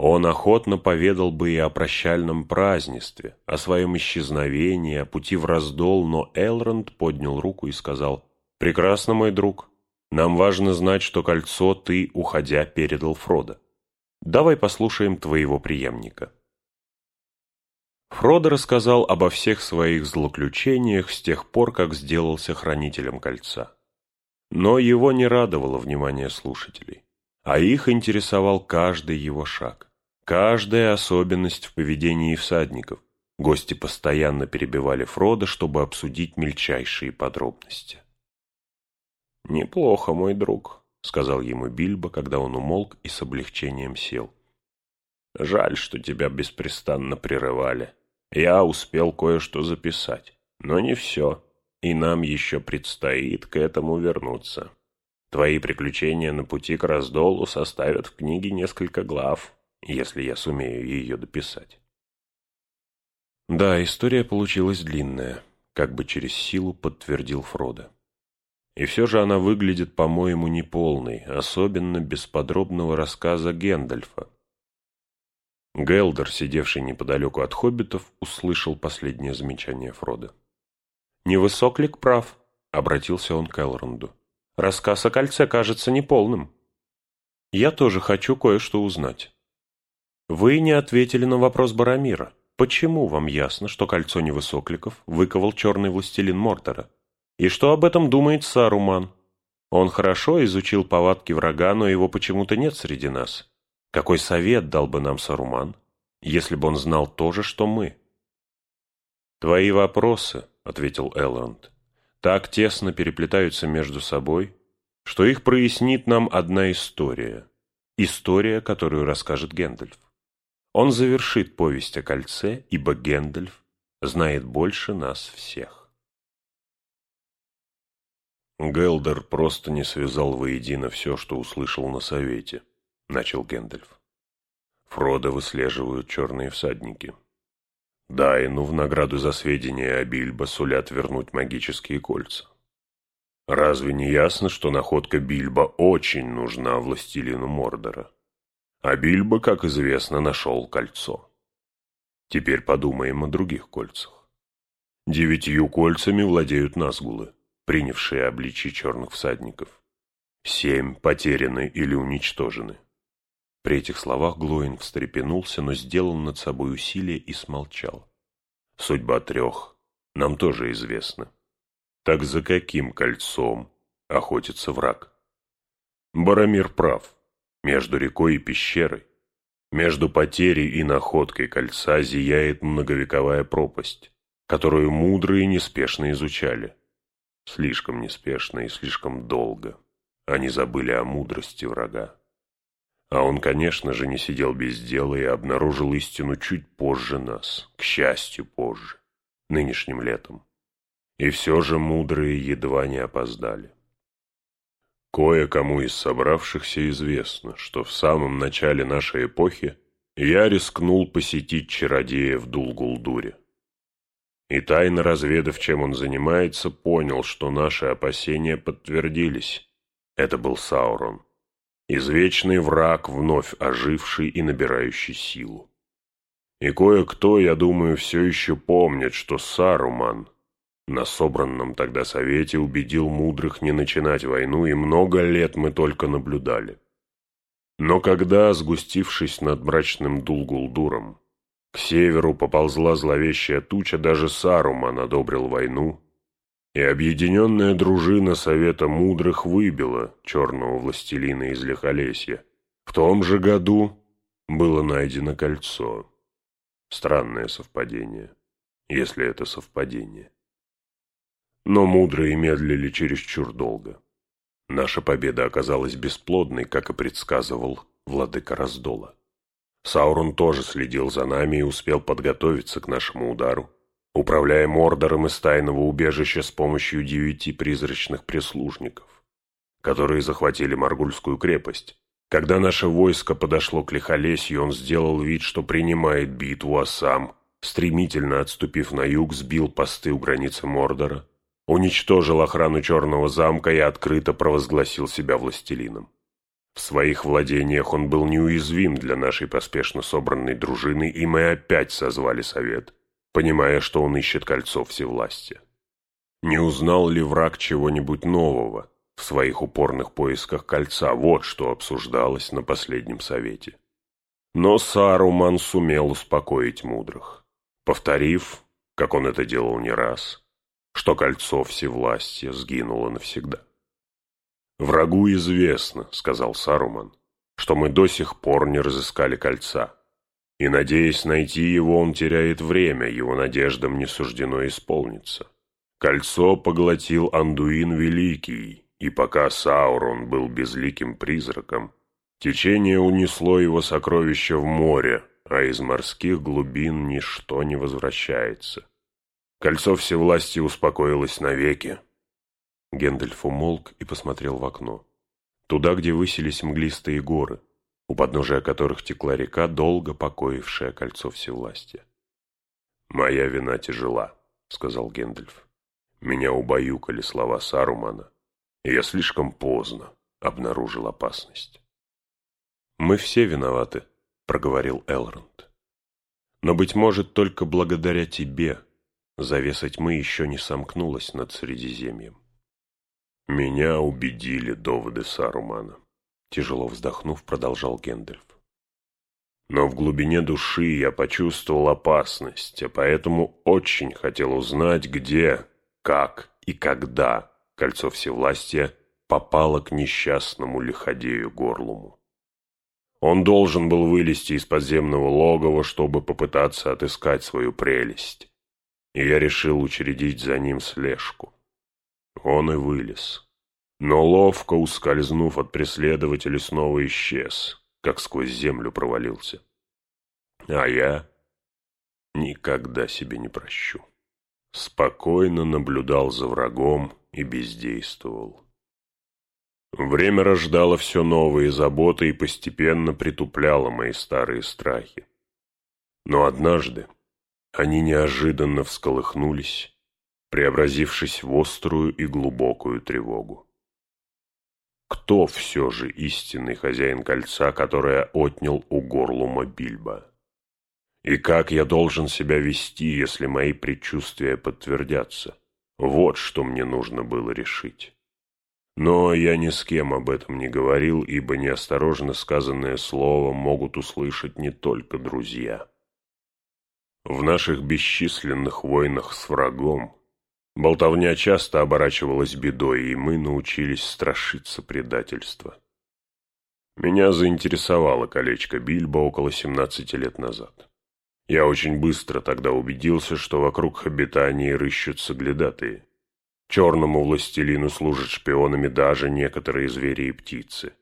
Он охотно поведал бы и о прощальном празднестве, о своем исчезновении, о пути в раздол, но Элронд поднял руку и сказал, «Прекрасно, мой друг, нам важно знать, что кольцо ты, уходя, передал Фродо. Давай послушаем твоего преемника». Фродо рассказал обо всех своих злоключениях с тех пор, как сделался хранителем кольца. Но его не радовало внимание слушателей, а их интересовал каждый его шаг, каждая особенность в поведении всадников. Гости постоянно перебивали Фродо, чтобы обсудить мельчайшие подробности. «Неплохо, мой друг», — сказал ему Бильбо, когда он умолк и с облегчением сел. «Жаль, что тебя беспрестанно прерывали. Я успел кое-что записать. Но не все, и нам еще предстоит к этому вернуться. Твои приключения на пути к раздолу составят в книге несколько глав, если я сумею ее дописать. Да, история получилась длинная, как бы через силу подтвердил Фродо. И все же она выглядит, по-моему, неполной, особенно без подробного рассказа Гендальфа. Гелдер, сидевший неподалеку от хоббитов, услышал последнее замечание Фрода. «Невысоклик прав», — обратился он к Элронду. «Рассказ о кольце кажется неполным. Я тоже хочу кое-что узнать. Вы не ответили на вопрос Барамира. Почему вам ясно, что кольцо невысокликов выковал черный властелин Мортора? И что об этом думает Саруман? Он хорошо изучил повадки врага, но его почему-то нет среди нас. Какой совет дал бы нам Саруман, если бы он знал то же, что мы? «Твои вопросы», — ответил Элронд, — «так тесно переплетаются между собой, что их прояснит нам одна история. История, которую расскажет Гендальф. Он завершит повесть о кольце, ибо Гендальф знает больше нас всех». Гелдер просто не связал воедино все, что услышал на совете, — начал Гэндальф. Фродо выслеживают черные всадники. Дайну в награду за сведения о Бильбо сулят вернуть магические кольца. Разве не ясно, что находка Бильбо очень нужна властелину Мордора? А Бильбо, как известно, нашел кольцо. Теперь подумаем о других кольцах. Девятью кольцами владеют Назгулы принявшие обличие черных всадников. Семь потеряны или уничтожены. При этих словах Глоин встрепенулся, но сделал над собой усилие и смолчал. Судьба трех нам тоже известна. Так за каким кольцом охотится враг? Барамир прав. Между рекой и пещерой, между потерей и находкой кольца зияет многовековая пропасть, которую мудрые неспешно изучали. Слишком неспешно и слишком долго. Они забыли о мудрости врага. А он, конечно же, не сидел без дела и обнаружил истину чуть позже нас, к счастью, позже, нынешним летом. И все же мудрые едва не опоздали. Кое-кому из собравшихся известно, что в самом начале нашей эпохи я рискнул посетить чародея в Дулгулдуре и тайно разведав, чем он занимается, понял, что наши опасения подтвердились. Это был Саурон, извечный враг, вновь оживший и набирающий силу. И кое-кто, я думаю, все еще помнит, что Саруман на собранном тогда совете убедил мудрых не начинать войну, и много лет мы только наблюдали. Но когда, сгустившись над мрачным Дулгулдуром, к северу поползла зловещая туча, даже Саруман одобрил войну, и объединенная дружина Совета Мудрых выбила черного властелина из Лихолесья. В том же году было найдено кольцо. Странное совпадение, если это совпадение. Но мудрые медлили чересчур долго. Наша победа оказалась бесплодной, как и предсказывал владыка Раздола. Саурон тоже следил за нами и успел подготовиться к нашему удару, управляя Мордором из тайного убежища с помощью девяти призрачных прислужников, которые захватили Маргульскую крепость. Когда наше войско подошло к Лихолесью, он сделал вид, что принимает битву, а сам, стремительно отступив на юг, сбил посты у границы Мордора, уничтожил охрану Черного замка и открыто провозгласил себя властелином. В своих владениях он был неуязвим для нашей поспешно собранной дружины, и мы опять созвали совет, понимая, что он ищет кольцо всевластия. Не узнал ли враг чего-нибудь нового в своих упорных поисках кольца? Вот что обсуждалось на последнем совете. Но Саруман сумел успокоить мудрых, повторив, как он это делал не раз, что кольцо всевластия сгинуло навсегда. «Врагу известно», — сказал Саруман, — «что мы до сих пор не разыскали кольца. И, надеясь найти его, он теряет время, его надеждам не суждено исполниться. Кольцо поглотил Андуин Великий, и пока Саурон был безликим призраком, течение унесло его сокровища в море, а из морских глубин ничто не возвращается. Кольцо всевластия успокоилось навеки. Гендальф умолк и посмотрел в окно. Туда, где высились мглистые горы, у подножия которых текла река, долго покоившая кольцо всевластия. «Моя вина тяжела», — сказал Гендальф. «Меня убаюкали слова Сарумана, и я слишком поздно обнаружил опасность». «Мы все виноваты», — проговорил Элронд. «Но, быть может, только благодаря тебе завеса тьмы еще не сомкнулась над Средиземьем». «Меня убедили доводы Сарумана», — тяжело вздохнув, продолжал Гендальф. «Но в глубине души я почувствовал опасность, а поэтому очень хотел узнать, где, как и когда кольцо всевластия попало к несчастному лиходею Горлуму. Он должен был вылезти из подземного логова, чтобы попытаться отыскать свою прелесть, и я решил учредить за ним слежку. Он и вылез. Но ловко ускользнув от преследователя, снова исчез, как сквозь землю провалился. А я никогда себе не прощу. Спокойно наблюдал за врагом и бездействовал. Время рождало все новые заботы и постепенно притупляло мои старые страхи. Но однажды они неожиданно всколыхнулись преобразившись в острую и глубокую тревогу. Кто все же истинный хозяин кольца, которое отнял у горлума Бильба? И как я должен себя вести, если мои предчувствия подтвердятся? Вот что мне нужно было решить. Но я ни с кем об этом не говорил, ибо неосторожно сказанное слово могут услышать не только друзья. В наших бесчисленных войнах с врагом Болтовня часто оборачивалась бедой, и мы научились страшиться предательства. Меня заинтересовало колечко Бильбо около 17 лет назад. Я очень быстро тогда убедился, что вокруг обитаний рыщут соглядатые. Черному властелину служат шпионами даже некоторые звери и птицы.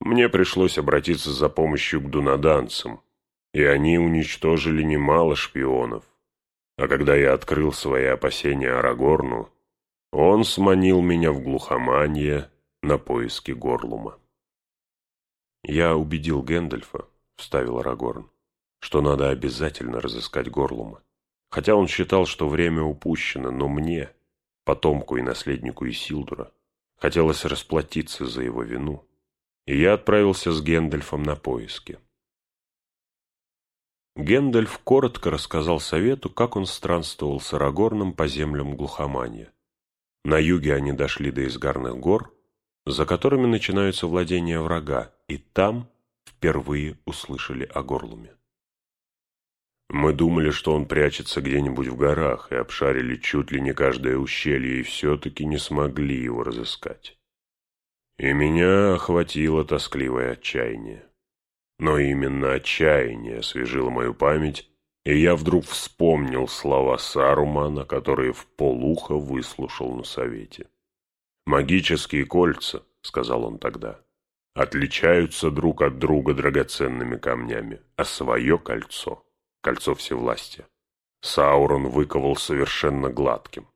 Мне пришлось обратиться за помощью к дунаданцам, и они уничтожили немало шпионов, а когда я открыл свои опасения Арагорну, он сманил меня в глухоманье на поиски Горлума. «Я убедил Гэндальфа», — вставил Арагорн, — «что надо обязательно разыскать Горлума. Хотя он считал, что время упущено, но мне, потомку и наследнику Исилдура, хотелось расплатиться за его вину, и я отправился с Гэндальфом на поиски. Гендальф коротко рассказал совету, как он странствовал с Арагорном по землям глухомания. На юге они дошли до изгарных гор, за которыми начинаются владения врага, и там впервые услышали о Горлуме. Мы думали, что он прячется где-нибудь в горах, и обшарили чуть ли не каждое ущелье, и все-таки не смогли его разыскать. И меня охватило тоскливое отчаяние. Но именно отчаяние освежило мою память, и я вдруг вспомнил слова Сарумана, которые в полуха выслушал на совете. «Магические кольца», — сказал он тогда, — «отличаются друг от друга драгоценными камнями, а свое кольцо, кольцо всевластия, Саурон выковал совершенно гладким.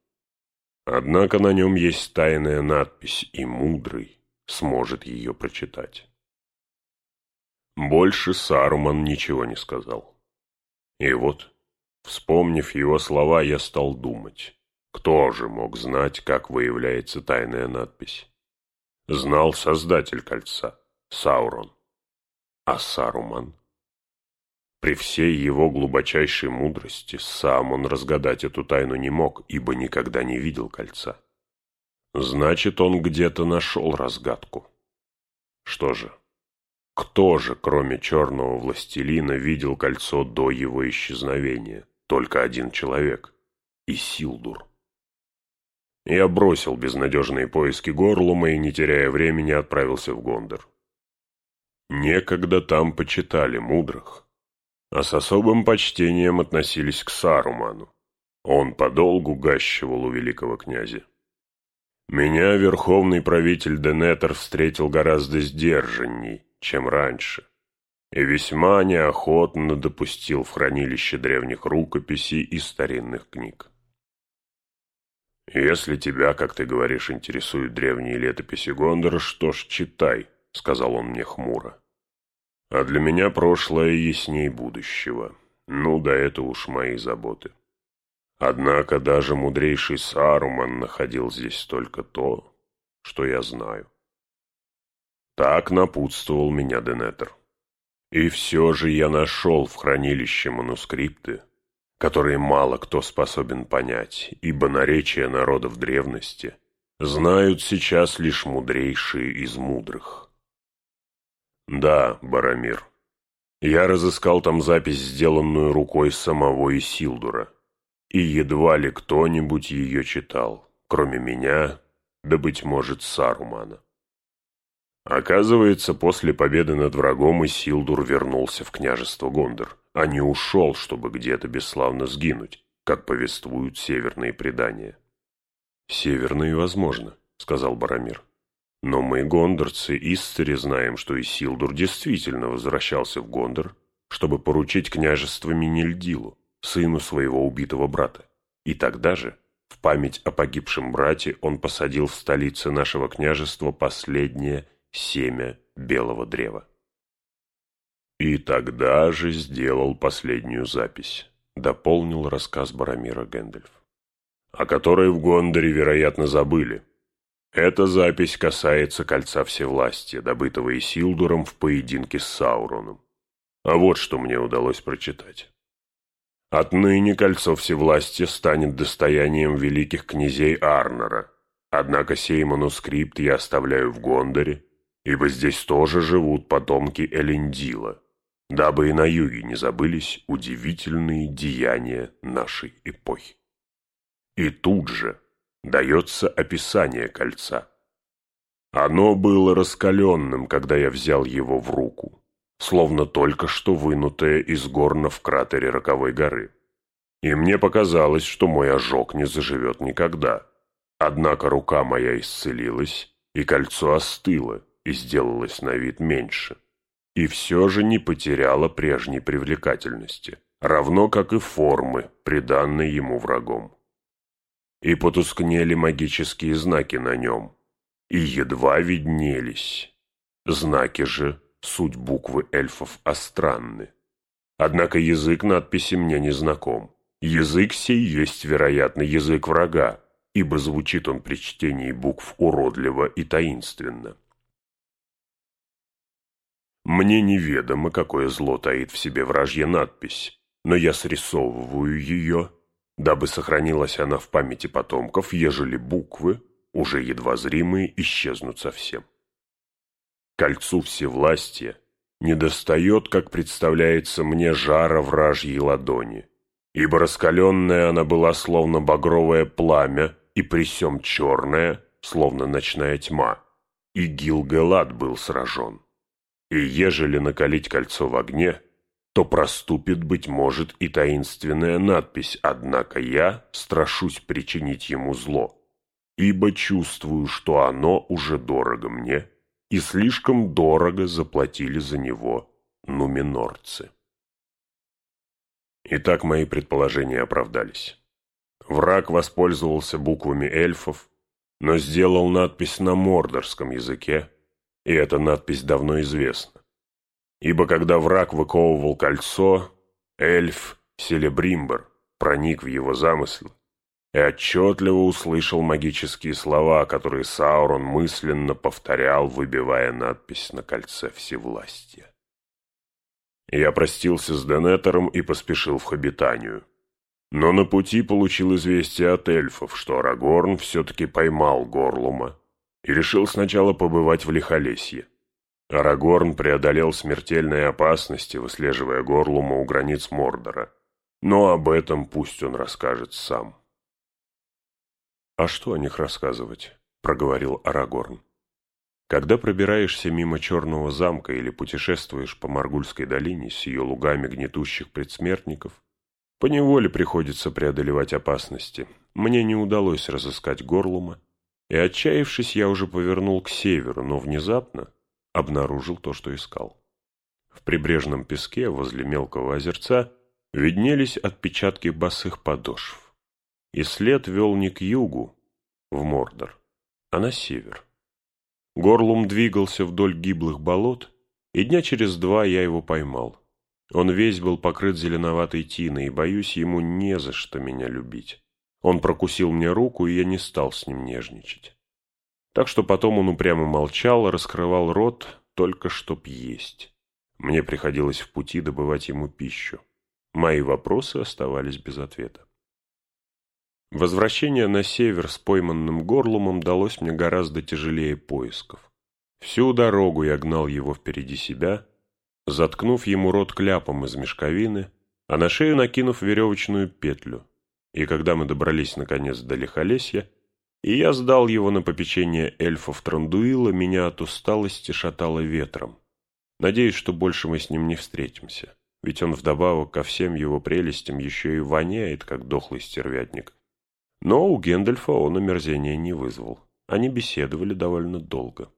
Однако на нем есть тайная надпись, и мудрый сможет ее прочитать». Больше Саруман ничего не сказал. И вот, вспомнив его слова, я стал думать, кто же мог знать, как выявляется тайная надпись. Знал Создатель Кольца, Саурон. А Саруман? При всей его глубочайшей мудрости сам он разгадать эту тайну не мог, ибо никогда не видел кольца. Значит, он где-то нашел разгадку. Что же, кто же, кроме черного властелина, видел кольцо до его исчезновения? Только один человек. Исилдур. Я бросил безнадежные поиски Горлума и, не теряя времени, отправился в Гондор. Некогда там почитали мудрых, а с особым почтением относились к Саруману. Он подолгу гащивал у великого князя. Меня верховный правитель Денетер встретил гораздо сдержанней, чем раньше, и весьма неохотно допустил в хранилище древних рукописей и старинных книг. «Если тебя, как ты говоришь, интересуют древние летописи Гондора, что ж, читай», — сказал он мне хмуро. «А для меня прошлое ясней будущего. Ну да это уж мои заботы. Однако даже мудрейший Саруман находил здесь только то, что я знаю. Так напутствовал меня Денетер. И все же я нашел в хранилище манускрипты, которые мало кто способен понять, ибо наречия народов древности знают сейчас лишь мудрейшие из мудрых. Да, Барамир, я разыскал там запись, сделанную рукой самого Исилдура, и едва ли кто-нибудь ее читал, кроме меня, да, быть может, Сарумана. Оказывается, после победы над врагом Исилдур вернулся в княжество Гондор, а не ушел, чтобы где-то бесславно сгинуть, как повествуют северные предания. «Северные, возможно», — сказал Барамир. Но мы, гондорцы, истори знаем, что Исилдур действительно возвращался в Гондор, чтобы поручить княжество Минильдилу, сыну своего убитого брата. И тогда же, в память о погибшем брате, он посадил в столице нашего княжества последнее семя белого древа. И тогда же сделал последнюю запись, дополнил рассказ Барамира Гэндальф, о которой в Гондоре, вероятно, забыли, эта запись касается кольца всевластия, добытого Исилдуром в поединке с Сауроном. А вот что мне удалось прочитать. Отныне кольцо всевластия станет достоянием великих князей Арнора. Однако сей манускрипт я оставляю в Гондоре, ибо здесь тоже живут потомки Элендила, дабы и на юге не забылись удивительные деяния нашей эпохи. И тут же дается описание кольца. Оно было раскаленным, когда я взял его в руку, словно только что вынутое из горна в кратере Роковой горы. И мне показалось, что мой ожог не заживет никогда. Однако рука моя исцелилась, и кольцо остыло и сделалось на вид меньше. И все же не потеряло прежней привлекательности, равно как и формы, приданной ему врагом и потускнели магические знаки на нем, и едва виднелись. Знаки же, суть буквы эльфов остранны. Однако язык надписи мне не знаком. Язык сей есть, вероятно, язык врага, ибо звучит он при чтении букв уродливо и таинственно. Мне неведомо, какое зло таит в себе вражья надпись, но я срисовываю ее дабы сохранилась она в памяти потомков, ежели буквы, уже едва зримые, исчезнут совсем. Кольцу всевластия недостает, как представляется мне, жара вражьей ладони, ибо раскаленная она была словно багровое пламя и при сём черная, словно ночная тьма, и Гилгалад был сражен. И ежели накалить кольцо в огне, то проступит, быть может, и таинственная надпись, однако я страшусь причинить ему зло, ибо чувствую, что оно уже дорого мне, и слишком дорого заплатили за него нуминорцы. Итак, мои предположения оправдались. Враг воспользовался буквами эльфов, но сделал надпись на мордорском языке, и эта надпись давно известна. Ибо когда враг выковывал кольцо, эльф Селебримбер проник в его замыслы и отчетливо услышал магические слова, которые Саурон мысленно повторял, выбивая надпись на кольце всевластия. Я простился с Денетором и поспешил в Хобитанию. Но на пути получил известие от эльфов, что Арагорн все-таки поймал Горлума и решил сначала побывать в Лихолесье. Арагорн преодолел смертельные опасности, выслеживая Горлума у границ Мордора. Но об этом пусть он расскажет сам. «А что о них рассказывать?» — проговорил Арагорн. «Когда пробираешься мимо Черного замка или путешествуешь по Маргульской долине с ее лугами гнетущих предсмертников, поневоле приходится преодолевать опасности. Мне не удалось разыскать Горлума, и, отчаявшись, я уже повернул к северу, но внезапно обнаружил то, что искал. В прибрежном песке возле мелкого озерца виднелись отпечатки босых подошв. и след вел не к югу, в Мордор, а на север. Горлум двигался вдоль гиблых болот, и дня через два я его поймал. Он весь был покрыт зеленоватой тиной, и, боюсь, ему не за что меня любить. Он прокусил мне руку, и я не стал с ним нежничать. Так что потом он упрямо молчал, раскрывал рот, только чтоб есть. Мне приходилось в пути добывать ему пищу. Мои вопросы оставались без ответа. Возвращение на север с пойманным горлумом далось мне гораздо тяжелее поисков. Всю дорогу я гнал его впереди себя, заткнув ему рот кляпом из мешковины, а на шею накинув веревочную петлю. И когда мы добрались наконец до Лихолесья, и я сдал его на попечение эльфов Трандуила, меня от усталости шатало ветром. Надеюсь, что больше мы с ним не встретимся, ведь он вдобавок ко всем его прелестям еще и воняет, как дохлый стервятник. Но у Гендальфа он омерзения не вызвал. Они беседовали довольно долго.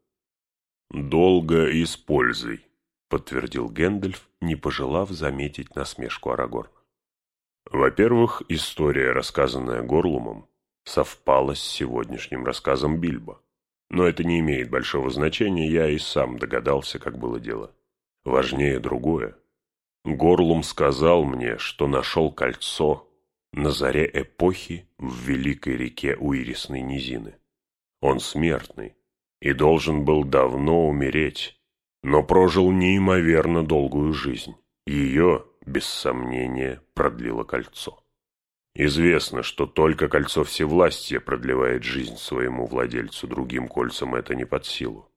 «Долго и с пользой», — подтвердил Гэндальф, не пожелав заметить насмешку Арагорна. «Во-первых, история, рассказанная Горлумом, совпала с сегодняшним рассказом Бильбо. Но это не имеет большого значения, я и сам догадался, как было дело. Важнее другое. Горлум сказал мне, что нашел кольцо на заре эпохи в великой реке Уирисной низины. Он смертный и должен был давно умереть, но прожил неимоверно долгую жизнь. Ее, без сомнения, продлило кольцо. Известно, что только кольцо всевластия продлевает жизнь своему владельцу, другим кольцам это не под силу.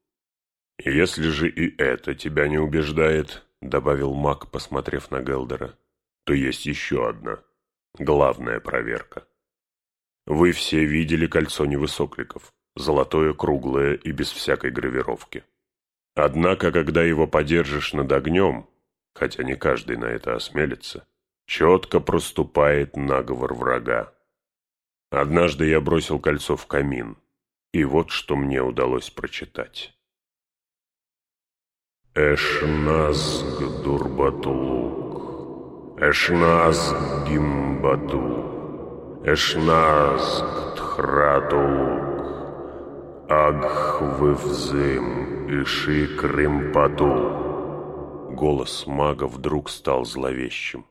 «Если же и это тебя не убеждает», — добавил маг, посмотрев на Гелдера, — «то есть еще одна, главная проверка. Вы все видели кольцо невысокликов, золотое, круглое и без всякой гравировки. Однако, когда его подержишь над огнем, хотя не каждый на это осмелится, четко проступает наговор врага. Однажды я бросил кольцо в камин, и вот что мне удалось прочитать. Эшназг Дурбатулук, Эшназг Гимбату, Эшназг Тхратулук, Агхвывзым Иши Крымпату. Голос мага вдруг стал зловещим.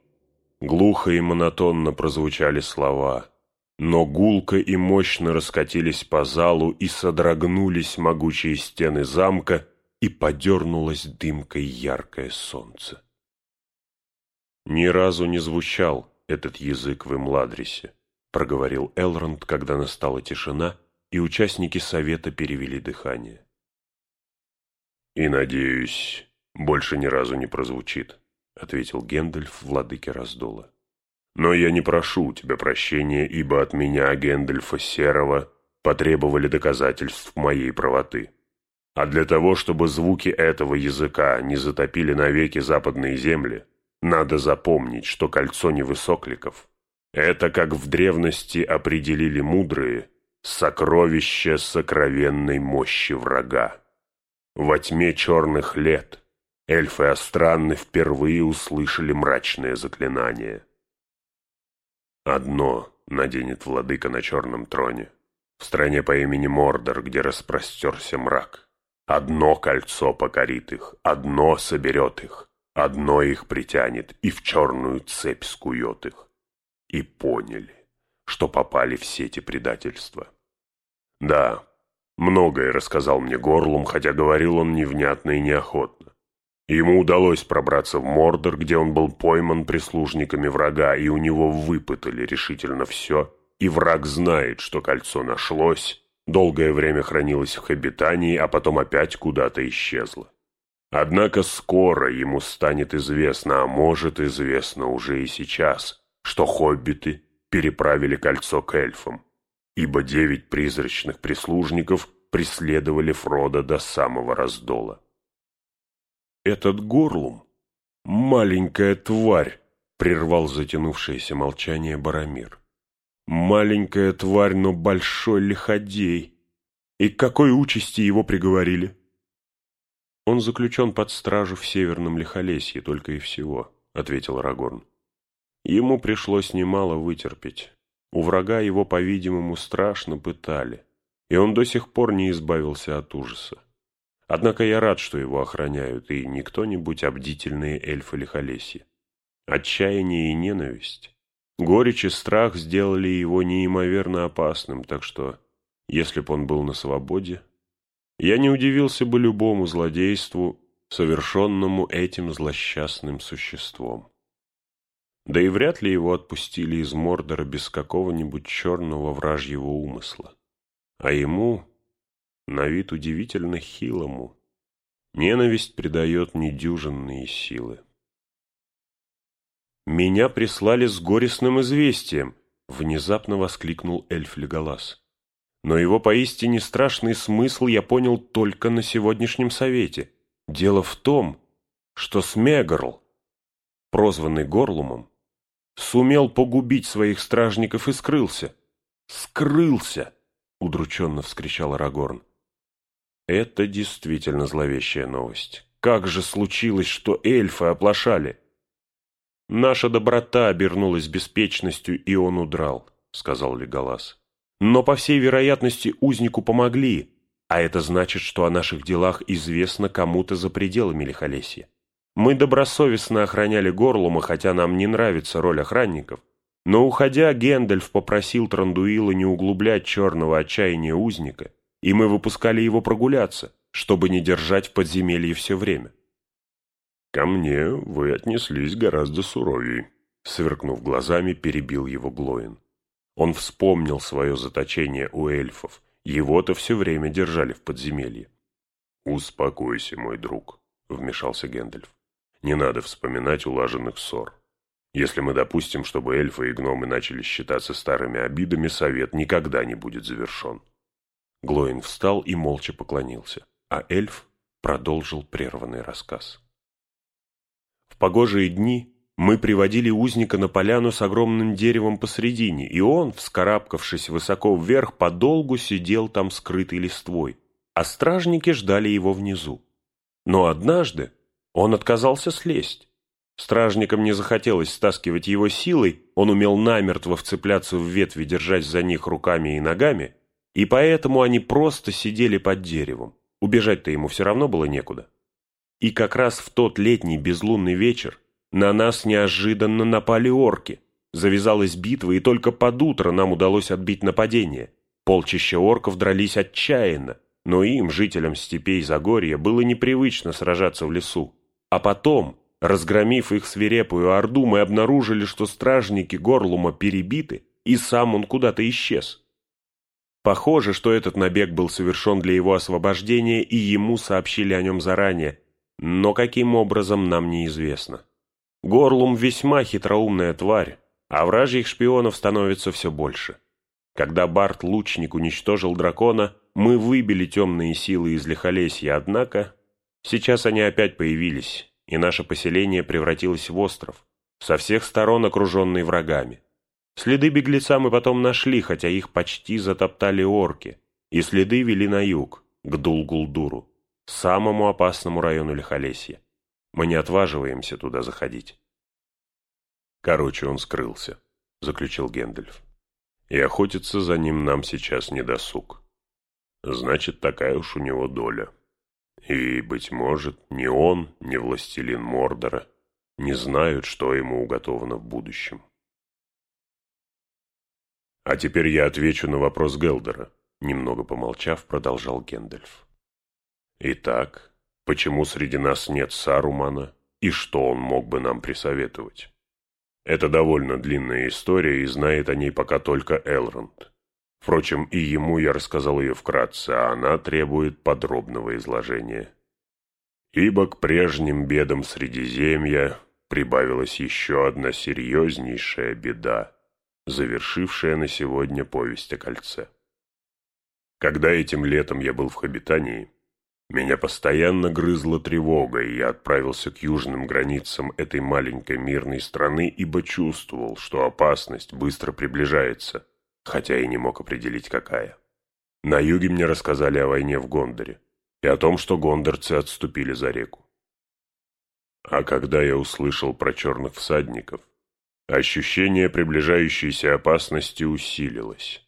Глухо и монотонно прозвучали слова, но гулко и мощно раскатились по залу и содрогнулись могучие стены замка, и подернулось дымкой яркое солнце. Ни разу не звучал этот язык в Имладрисе, проговорил Элронд, когда настала тишина, и участники совета перевели дыхание. И, надеюсь, больше ни разу не прозвучит. — ответил Гендальф владыке раздола. «Но я не прошу у тебя прощения, ибо от меня, Гендальфа Серого, потребовали доказательств моей правоты. А для того, чтобы звуки этого языка не затопили навеки западные земли, надо запомнить, что кольцо невысокликов — это, как в древности определили мудрые, сокровище сокровенной мощи врага. Во тьме черных лет — эльфы Астранны впервые услышали мрачное заклинание. Одно наденет владыка на черном троне, в стране по имени Мордор, где распростерся мрак. Одно кольцо покорит их, одно соберет их, одно их притянет и в черную цепь скует их. И поняли, что попали в сети предательства. Да, многое рассказал мне Горлум, хотя говорил он невнятно и неохотно. Ему удалось пробраться в Мордор, где он был пойман прислужниками врага, и у него выпытали решительно все, и враг знает, что кольцо нашлось, долгое время хранилось в Хоббитании, а потом опять куда-то исчезло. Однако скоро ему станет известно, а может известно уже и сейчас, что хоббиты переправили кольцо к эльфам, ибо девять призрачных прислужников преследовали Фрода до самого раздола. «Этот горлум — маленькая тварь!» — прервал затянувшееся молчание Барамир. «Маленькая тварь, но большой лиходей! И к какой участи его приговорили?» «Он заключен под стражу в Северном Лихолесье, только и всего», — ответил Арагорн. «Ему пришлось немало вытерпеть. У врага его, по-видимому, страшно пытали, и он до сих пор не избавился от ужаса. Однако я рад, что его охраняют, и не кто-нибудь, а бдительные эльфы Лихолесья. Отчаяние и ненависть, горечь и страх сделали его неимоверно опасным, так что, если б он был на свободе, я не удивился бы любому злодейству, совершенному этим злосчастным существом. Да и вряд ли его отпустили из Мордора без какого-нибудь черного вражьего умысла. А ему, на вид удивительно хилому, ненависть придает недюжинные силы. «Меня прислали с горестным известием!» — внезапно воскликнул эльф Леголас. Но его поистине страшный смысл я понял только на сегодняшнем совете. Дело в том, что Смегарл, прозванный Горлумом, сумел погубить своих стражников и скрылся. «Скрылся!» — удрученно вскричал Арагорн. Это действительно зловещая новость. Как же случилось, что эльфы оплошали? Наша доброта обернулась беспечностью, и он удрал, — сказал Леголас. Но, по всей вероятности, узнику помогли, а это значит, что о наших делах известно кому-то за пределами Лихолесья. Мы добросовестно охраняли Горлума, хотя нам не нравится роль охранников. Но, уходя, Гендальф попросил Трандуила не углублять черного отчаяния узника, и мы выпускали его прогуляться, чтобы не держать в подземелье все время. «Ко мне вы отнеслись гораздо суровее», — сверкнув глазами, перебил его Глоин. Он вспомнил свое заточение у эльфов. Его-то все время держали в подземелье. «Успокойся, мой друг», — вмешался Гэндальф. Не надо вспоминать улаженных ссор. Если мы допустим, чтобы эльфы и гномы начали считаться старыми обидами, совет никогда не будет завершен. Глоин встал и молча поклонился, а эльф продолжил прерванный рассказ. В погожие дни мы приводили узника на поляну с огромным деревом посредине, и он, вскарабкавшись высоко вверх, подолгу сидел там скрытой листвой, а стражники ждали его внизу. Но однажды он отказался слезть. Стражникам не захотелось стаскивать его силой, он умел намертво вцепляться в ветви, держась за них руками и ногами, и поэтому они просто сидели под деревом. Убежать-то ему все равно было некуда. И как раз в тот летний безлунный вечер на нас неожиданно напали орки. Завязалась битва, и только под утро нам удалось отбить нападение. Полчища орков дрались отчаянно, но им, жителям степей Загорья, было непривычно сражаться в лесу. А потом, разгромив их свирепую орду, мы обнаружили, что стражники Горлума перебиты, и сам он куда-то исчез. Похоже, что этот набег был совершен для его освобождения, и ему сообщили о нем заранее, но каким образом нам неизвестно. Горлум весьма хитроумная тварь, а вражьих шпионов становится все больше. Когда Барт-лучник уничтожил дракона, мы выбили темные силы из лихолесья, однако Сейчас они опять появились, и наше поселение превратилось в остров, со всех сторон окруженный врагами. Следы беглеца мы потом нашли, хотя их почти затоптали орки, и следы вели на юг, к Дулгулдуру, самому опасному району Лихолесья. Мы не отваживаемся туда заходить. Короче, он скрылся, заключил Гендальф. И охотиться за ним нам сейчас не досуг. Значит, такая уж у него доля. И, быть может, ни он, ни властелин Мордора не знают, что ему уготовано в будущем. А теперь я отвечу на вопрос Гелдера, немного помолчав, продолжал Гендальф. Итак, почему среди нас нет Сарумана, и что он мог бы нам присоветовать? Это довольно длинная история, и знает о ней пока только Элронд. Впрочем, и ему я рассказал ее вкратце, а она требует подробного изложения. Ибо к прежним бедам Средиземья прибавилась еще одна серьезнейшая беда, завершившая на сегодня повесть о кольце. Когда этим летом я был в Хобитании, меня постоянно грызла тревога, и я отправился к южным границам этой маленькой мирной страны, ибо чувствовал, что опасность быстро приближается – хотя и не мог определить, какая. На юге мне рассказали о войне в Гондоре и о том, что гондорцы отступили за реку. А когда я услышал про черных всадников, ощущение приближающейся опасности усилилось.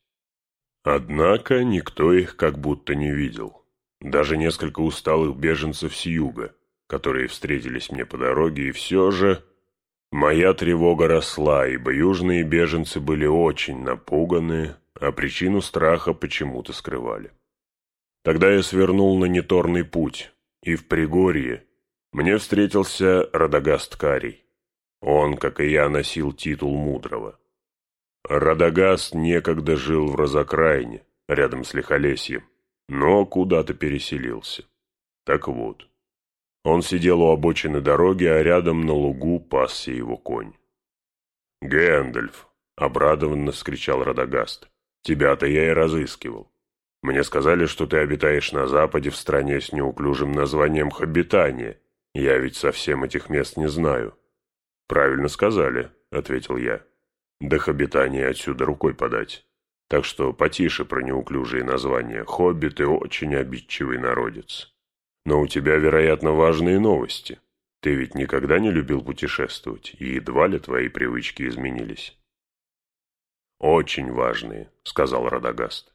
Однако никто их как будто не видел. Даже несколько усталых беженцев с юга, которые встретились мне по дороге, и все же моя тревога росла, ибо южные беженцы были очень напуганы, а причину страха почему-то скрывали. Тогда я свернул на неторный путь, и в Пригорье мне встретился Радагаст Карий. Он, как и я, носил титул мудрого. Радагаст некогда жил в Розокрайне, рядом с Лихолесьем, но куда-то переселился. Так вот, он сидел у обочины дороги, а рядом на лугу пасся его конь. «Гэндальф!» — обрадованно вскричал Радагаст. «Тебя-то я и разыскивал. Мне сказали, что ты обитаешь на западе в стране с неуклюжим названием Хоббитания. Я ведь совсем этих мест не знаю». «Правильно сказали», — ответил я. «До Хоббитания отсюда рукой подать. Так что потише про неуклюжие названия. Хоббиты очень обидчивый народец. Но у тебя, вероятно, важные новости. Ты ведь никогда не любил путешествовать, и едва ли твои привычки изменились». «Очень важные», — сказал Радагаст.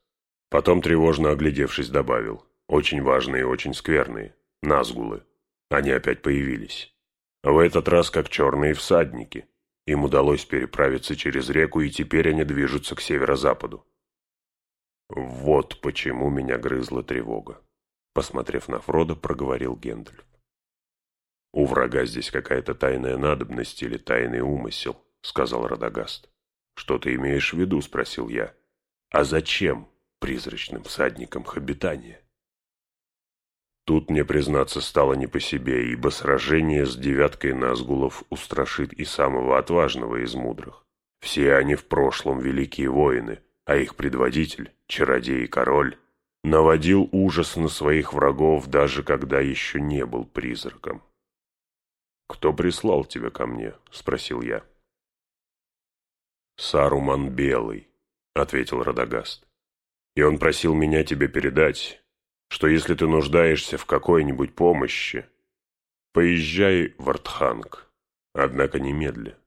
Потом, тревожно оглядевшись, добавил. Очень важные и очень скверные. Назгулы. Они опять появились. В этот раз как черные всадники. Им удалось переправиться через реку, и теперь они движутся к северо-западу. Вот почему меня грызла тревога. Посмотрев на Фрода, проговорил Гендальф. «У врага здесь какая-то тайная надобность или тайный умысел», — сказал Радагаст. «Что ты имеешь в виду?» — спросил я. «А зачем призрачным всадником Хобитания. Тут мне, признаться, стало не по себе, ибо сражение с девяткой Назгулов устрашит и самого отважного из мудрых. Все они в прошлом великие воины, а их предводитель, чародей и король, наводил ужас на своих врагов, даже когда еще не был призраком. «Кто прислал тебя ко мне?» — спросил я. «Саруман Белый», — ответил Радагаст. И он просил меня тебе передать, что если ты нуждаешься в какой-нибудь помощи, поезжай в Артханг, однако немедля.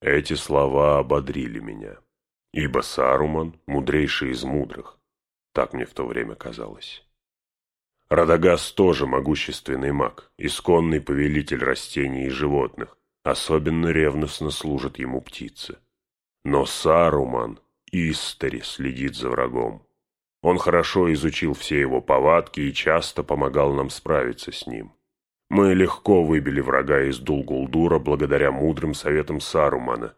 Эти слова ободрили меня, ибо Саруман – мудрейший из мудрых, так мне в то время казалось. Радагас тоже могущественный маг, исконный повелитель растений и животных, особенно ревностно служат ему птицы. Но Саруман Истари следит за врагом. Он хорошо изучил все его повадки и часто помогал нам справиться с ним. Мы легко выбили врага из Дулгулдура благодаря мудрым советам Сарумана.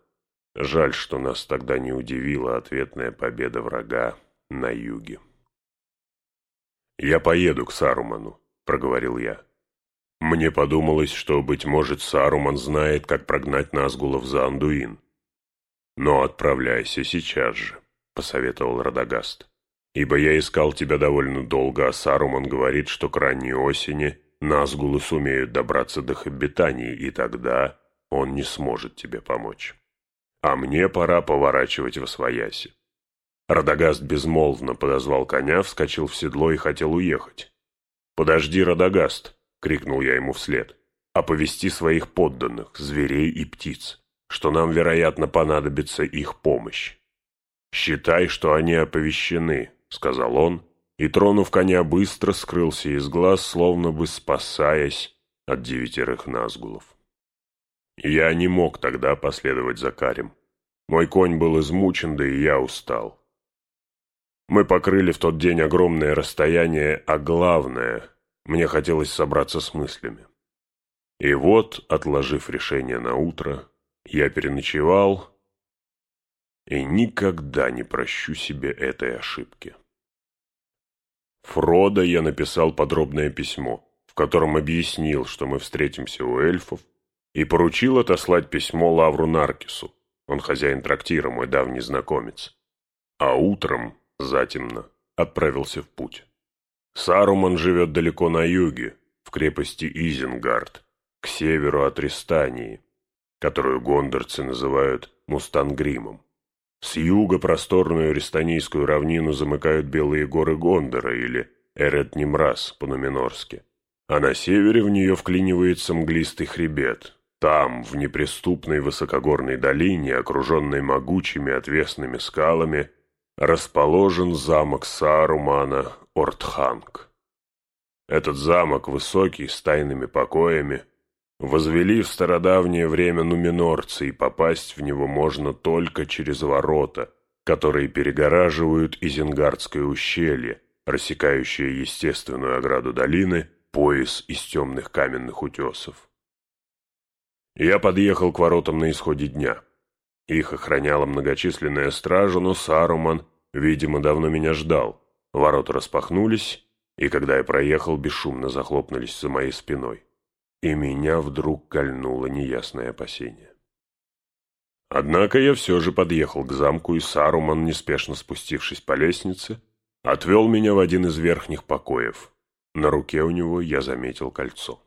Жаль, что нас тогда не удивила ответная победа врага на юге. «Я поеду к Саруману», — проговорил я. Мне подумалось, что, быть может, Саруман знает, как прогнать Назгулов за Андуин. «Но отправляйся сейчас же», — посоветовал Радагаст. «Ибо я искал тебя довольно долго, а Саруман говорит, что к ранней осени Назгулы сумеют добраться до Хоббитании, и тогда он не сможет тебе помочь. А мне пора поворачивать во свояси». Радагаст безмолвно подозвал коня, вскочил в седло и хотел уехать. «Подожди, Радагаст!» — крикнул я ему вслед. «Оповести своих подданных, зверей и птиц что нам, вероятно, понадобится их помощь. «Считай, что они оповещены», — сказал он, и, тронув коня, быстро скрылся из глаз, словно бы спасаясь от девятерых назгулов. Я не мог тогда последовать за Карем. Мой конь был измучен, да и я устал. Мы покрыли в тот день огромное расстояние, а главное, мне хотелось собраться с мыслями. И вот, отложив решение на утро, я переночевал и никогда не прощу себе этой ошибки. Фродо я написал подробное письмо, в котором объяснил, что мы встретимся у эльфов, и поручил отослать письмо Лавру Наркису, он хозяин трактира, мой давний знакомец. А утром, затемно, отправился в путь. Саруман живет далеко на юге, в крепости Изенгард, к северу от Ристании, которую гондорцы называют Мустангримом. С юга просторную Рестанийскую равнину замыкают белые горы Гондора или Эрет-Немраз по-нуминорски, а на севере в нее вклинивается мглистый хребет, Там, в неприступной высокогорной долине, окруженной могучими отвесными скалами, расположен замок Саарумана Ортханг. Этот замок высокий, с тайными покоями, возвели в стародавнее время нуминорцы, и попасть в него можно только через ворота, которые перегораживают Изенгардское ущелье, рассекающее естественную ограду долины, пояс из темных каменных утесов. Я подъехал к воротам на исходе дня. Их охраняла многочисленная стража, но Саруман, видимо, давно меня ждал. Ворота распахнулись, и когда я проехал, бесшумно захлопнулись за моей спиной. И меня вдруг кольнуло неясное опасение. Однако я все же подъехал к замку, и Саруман, неспешно спустившись по лестнице, отвел меня в один из верхних покоев. На руке у него я заметил кольцо.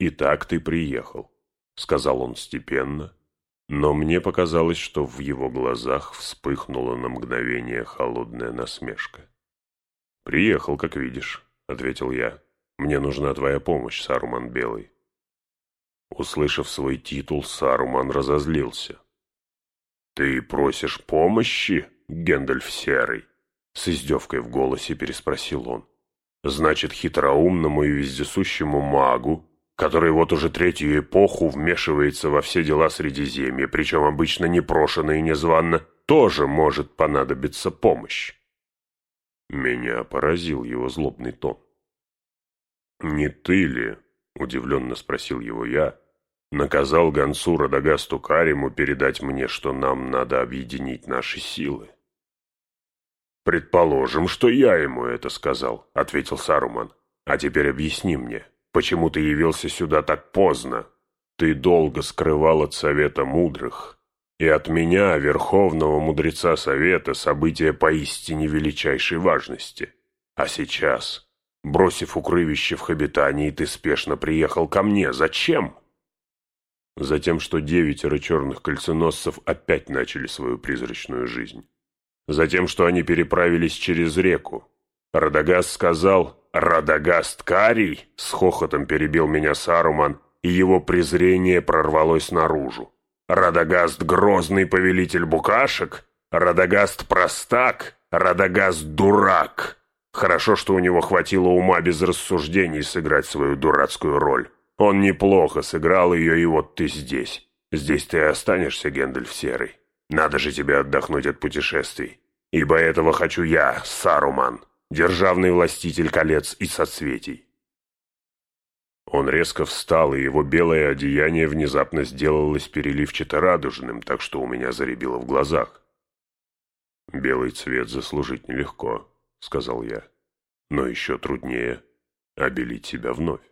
«Итак ты приехал», — сказал он степенно, но мне показалось, что в его глазах вспыхнула на мгновение холодная насмешка. «Приехал, как видишь», — ответил я. «Мне нужна твоя помощь, Саруман Белый». Услышав свой титул, Саруман разозлился. «Ты просишь помощи, Гендальф Серый?» С издевкой в голосе переспросил он. «Значит, хитроумному и вездесущему магу который вот уже третью эпоху вмешивается во все дела Средиземья, причем обычно непрошено и незванно, тоже может понадобиться помощь. Меня поразил его злобный тон. «Не ты ли?» — удивленно спросил его я. «Наказал гонцу Радагасту Кариму передать мне, что нам надо объединить наши силы». «Предположим, что я ему это сказал», — ответил Саруман. «А теперь объясни мне, Почему ты явился сюда так поздно? Ты долго скрывал от Совета Мудрых. И от меня, Верховного Мудреца Совета, события поистине величайшей важности. А сейчас, бросив укрывище в Хабитании, ты спешно приехал ко мне. Зачем? Затем, что девятеро черных кольценосцев опять начали свою призрачную жизнь. Затем, что они переправились через реку. Радагаст сказал, «Радагаст Карий!» — с хохотом перебил меня Саруман, и его презрение прорвалось наружу. «Радагаст — грозный повелитель букашек? Радагаст — простак? Радагаст — дурак!» Хорошо, что у него хватило ума без рассуждений сыграть свою дурацкую роль. Он неплохо сыграл ее, и вот ты здесь. Здесь ты и останешься, Гендальф Серый. Надо же тебе отдохнуть от путешествий. Ибо этого хочу я, Саруман державный властитель колец и соцветий. Он резко встал, и его белое одеяние внезапно сделалось переливчато-радужным, так что у меня заребило в глазах. «Белый цвет заслужить нелегко», — сказал я, — «но еще труднее обелить себя вновь».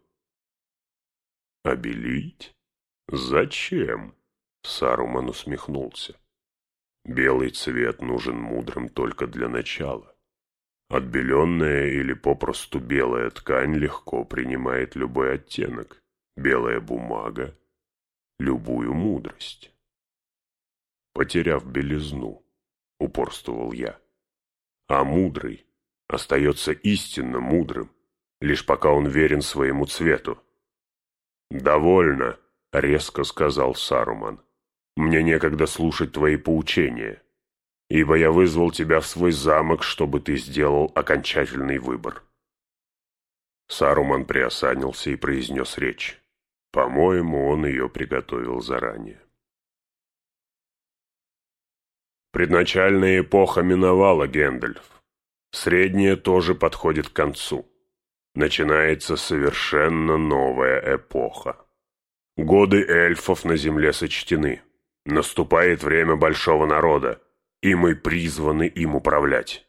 «Обелить? Зачем?» — Саруман усмехнулся. «Белый цвет нужен мудрым только для начала. Отбеленная или попросту белая ткань легко принимает любой оттенок. Белая бумага — любую мудрость. Потеряв белизну, упорствовал я. А мудрый остается истинно мудрым, лишь пока он верен своему цвету. «Довольно», — резко сказал Саруман. «Мне некогда слушать твои поучения ибо я вызвал тебя в свой замок, чтобы ты сделал окончательный выбор». Саруман приосанился и произнес речь. По-моему, он ее приготовил заранее. Предначальная эпоха миновала, Гэндальф. Средняя тоже подходит к концу. Начинается совершенно новая эпоха. Годы эльфов на земле сочтены. Наступает время большого народа, и мы призваны им управлять.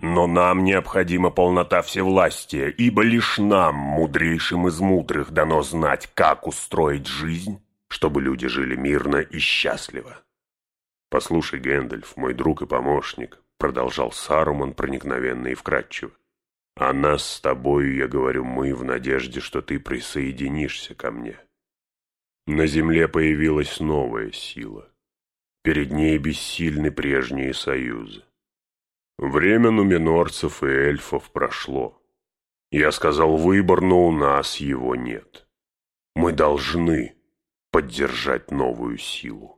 Но нам необходима полнота всевластия, ибо лишь нам, мудрейшим из мудрых, дано знать, как устроить жизнь, чтобы люди жили мирно и счастливо. «Послушай, Гэндальф, мой друг и помощник», — продолжал Саруман проникновенно и вкратчиво. «О нас с тобою, я говорю, мы в надежде, что ты присоединишься ко мне. На земле появилась новая сила. Перед ней бессильны прежние союзы. Время нуминорцев и эльфов прошло. Я сказал выбор, но у нас его нет. Мы должны поддержать новую силу.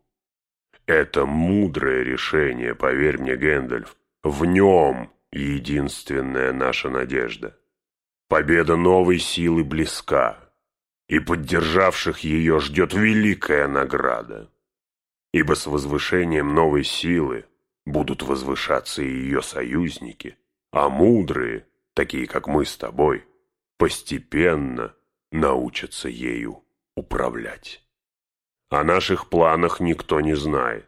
Это мудрое решение, поверь мне, Гэндальф. В нем единственная наша надежда. Победа новой силы близка, и поддержавших ее ждет великая награда. Ибо с возвышением новой силы будут возвышаться и ее союзники, а мудрые, такие как мы с тобой, постепенно научатся ею управлять. О наших планах никто не знает.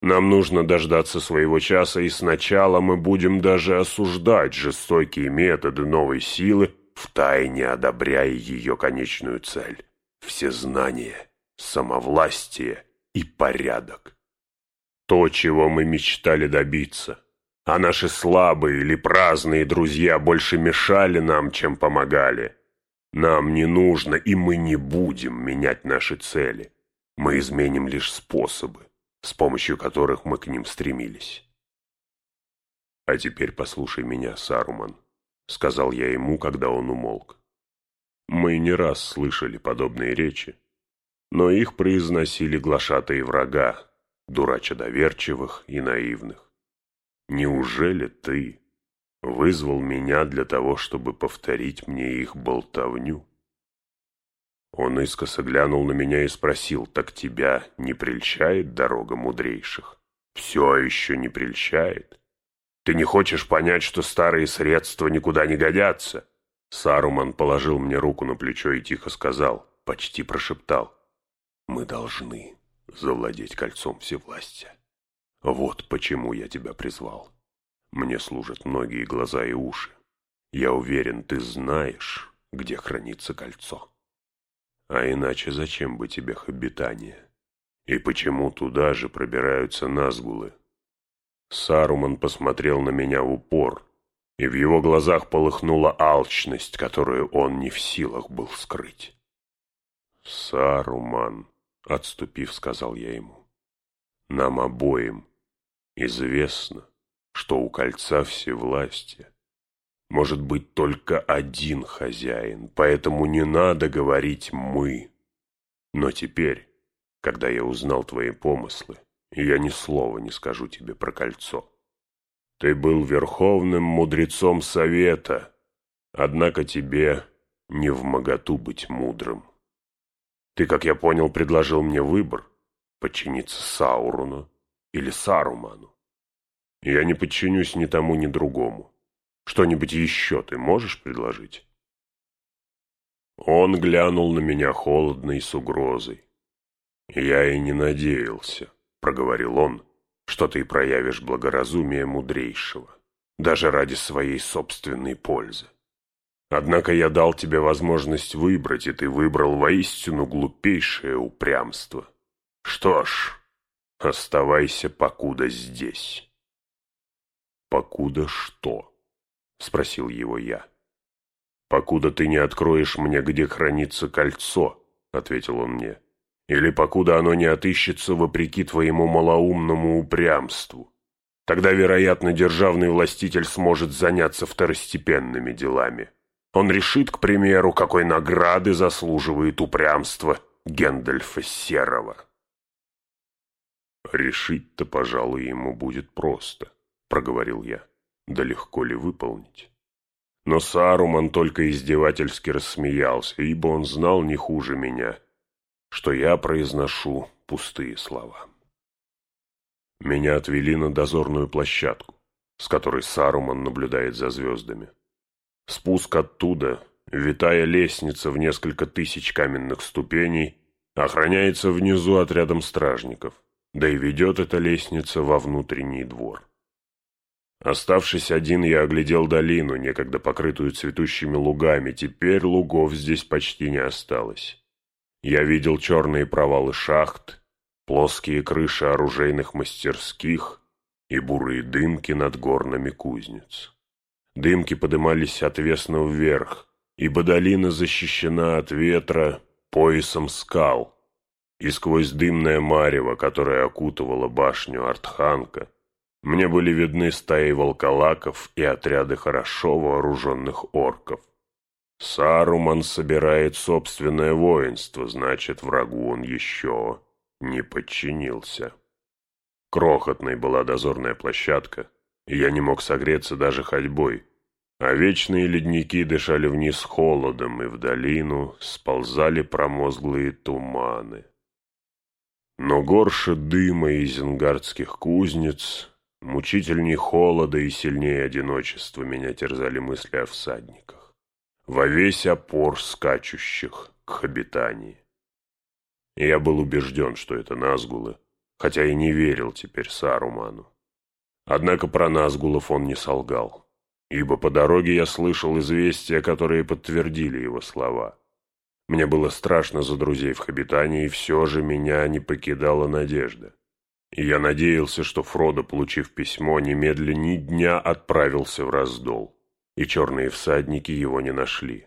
Нам нужно дождаться своего часа, и сначала мы будем даже осуждать жестокие методы новой силы, втайне одобряя ее конечную цель – всезнание, самовластие и порядок. То, чего мы мечтали добиться, а наши слабые или праздные друзья больше мешали нам, чем помогали. Нам не нужно, и мы не будем менять наши цели. Мы изменим лишь способы с помощью которых мы к ним стремились. «А теперь послушай меня, Саруман», — сказал я ему, когда он умолк. Мы не раз слышали подобные речи, но их произносили глашатые врага, дурача доверчивых и наивных. Неужели ты вызвал меня для того, чтобы повторить мне их болтовню? Он искоса глянул на меня и спросил, «Так тебя не прельщает дорога мудрейших?» «Все еще не прельщает? Ты не хочешь понять, что старые средства никуда не годятся?» Саруман положил мне руку на плечо и тихо сказал, почти прошептал, «Мы должны завладеть кольцом всевластия. Вот почему я тебя призвал. Мне служат многие глаза и уши. Я уверен, ты знаешь, где хранится кольцо». А иначе зачем бы тебе обитание? И почему туда же пробираются назгулы? Саруман посмотрел на меня в упор, и в его глазах полыхнула алчность, которую он не в силах был скрыть. «Саруман», — отступив, сказал я ему, — «нам обоим известно, что у кольца всевластия может быть только один хозяин, поэтому не надо говорить «мы». Но теперь, когда я узнал твои помыслы, я ни слова не скажу тебе про кольцо. Ты был верховным мудрецом совета, однако тебе не в моготу быть мудрым. Ты, как я понял, предложил мне выбор — подчиниться Сауруну или Саруману. Я не подчинюсь ни тому, ни другому. Что-нибудь еще ты можешь предложить?» Он глянул на меня холодно и с угрозой. «Я и не надеялся», — проговорил он, — «что ты проявишь благоразумие мудрейшего, даже ради своей собственной пользы. Однако я дал тебе возможность выбрать, и ты выбрал воистину глупейшее упрямство. Что ж, оставайся покуда здесь». «Покуда что?» — спросил его я. «Покуда ты не откроешь мне, где хранится кольцо», — ответил он мне, «или покуда оно не отыщется вопреки твоему малоумному упрямству. Тогда, вероятно, державный властитель сможет заняться второстепенными делами. Он решит, к примеру, какой награды заслуживает упрямство Гендальфа Серого». «Решить-то, пожалуй, ему будет просто», — проговорил я. Да легко ли выполнить? Но Саруман только издевательски рассмеялся, ибо он знал не хуже меня, что я произношу пустые слова. Меня отвели на дозорную площадку, с которой Саруман наблюдает за звездами. Спуск оттуда, витая лестница в несколько тысяч каменных ступеней, охраняется внизу отрядом стражников, да и ведет эта лестница во внутренний двор. Оставшись один, я оглядел долину, некогда покрытую цветущими лугами. Теперь лугов здесь почти не осталось. Я видел черные провалы шахт, плоские крыши оружейных мастерских и бурые дымки над горными кузнец. Дымки подымались отвесно вверх, ибо долина защищена от ветра поясом скал, и сквозь дымное марево, которое окутывало башню Артханка, мне были видны стаи волколаков и отряды хорошо вооруженных орков. Саруман собирает собственное воинство, значит, врагу он еще не подчинился. Крохотной была дозорная площадка, и я не мог согреться даже ходьбой, а вечные ледники дышали вниз холодом, и в долину сползали промозглые туманы. Но горше дыма из зенгардских кузнец, мучительней холода и сильнее одиночества меня терзали мысли о всадниках, во весь опор скачущих к обитании. Я был убежден, что это Назгулы, хотя и не верил теперь Саруману. Однако про Назгулов он не солгал, ибо по дороге я слышал известия, которые подтвердили его слова. Мне было страшно за друзей в Хабитане, и все же меня не покидала надежда. Я надеялся, что Фродо, получив письмо, немедленно ни дня отправился в раздол, и черные всадники его не нашли.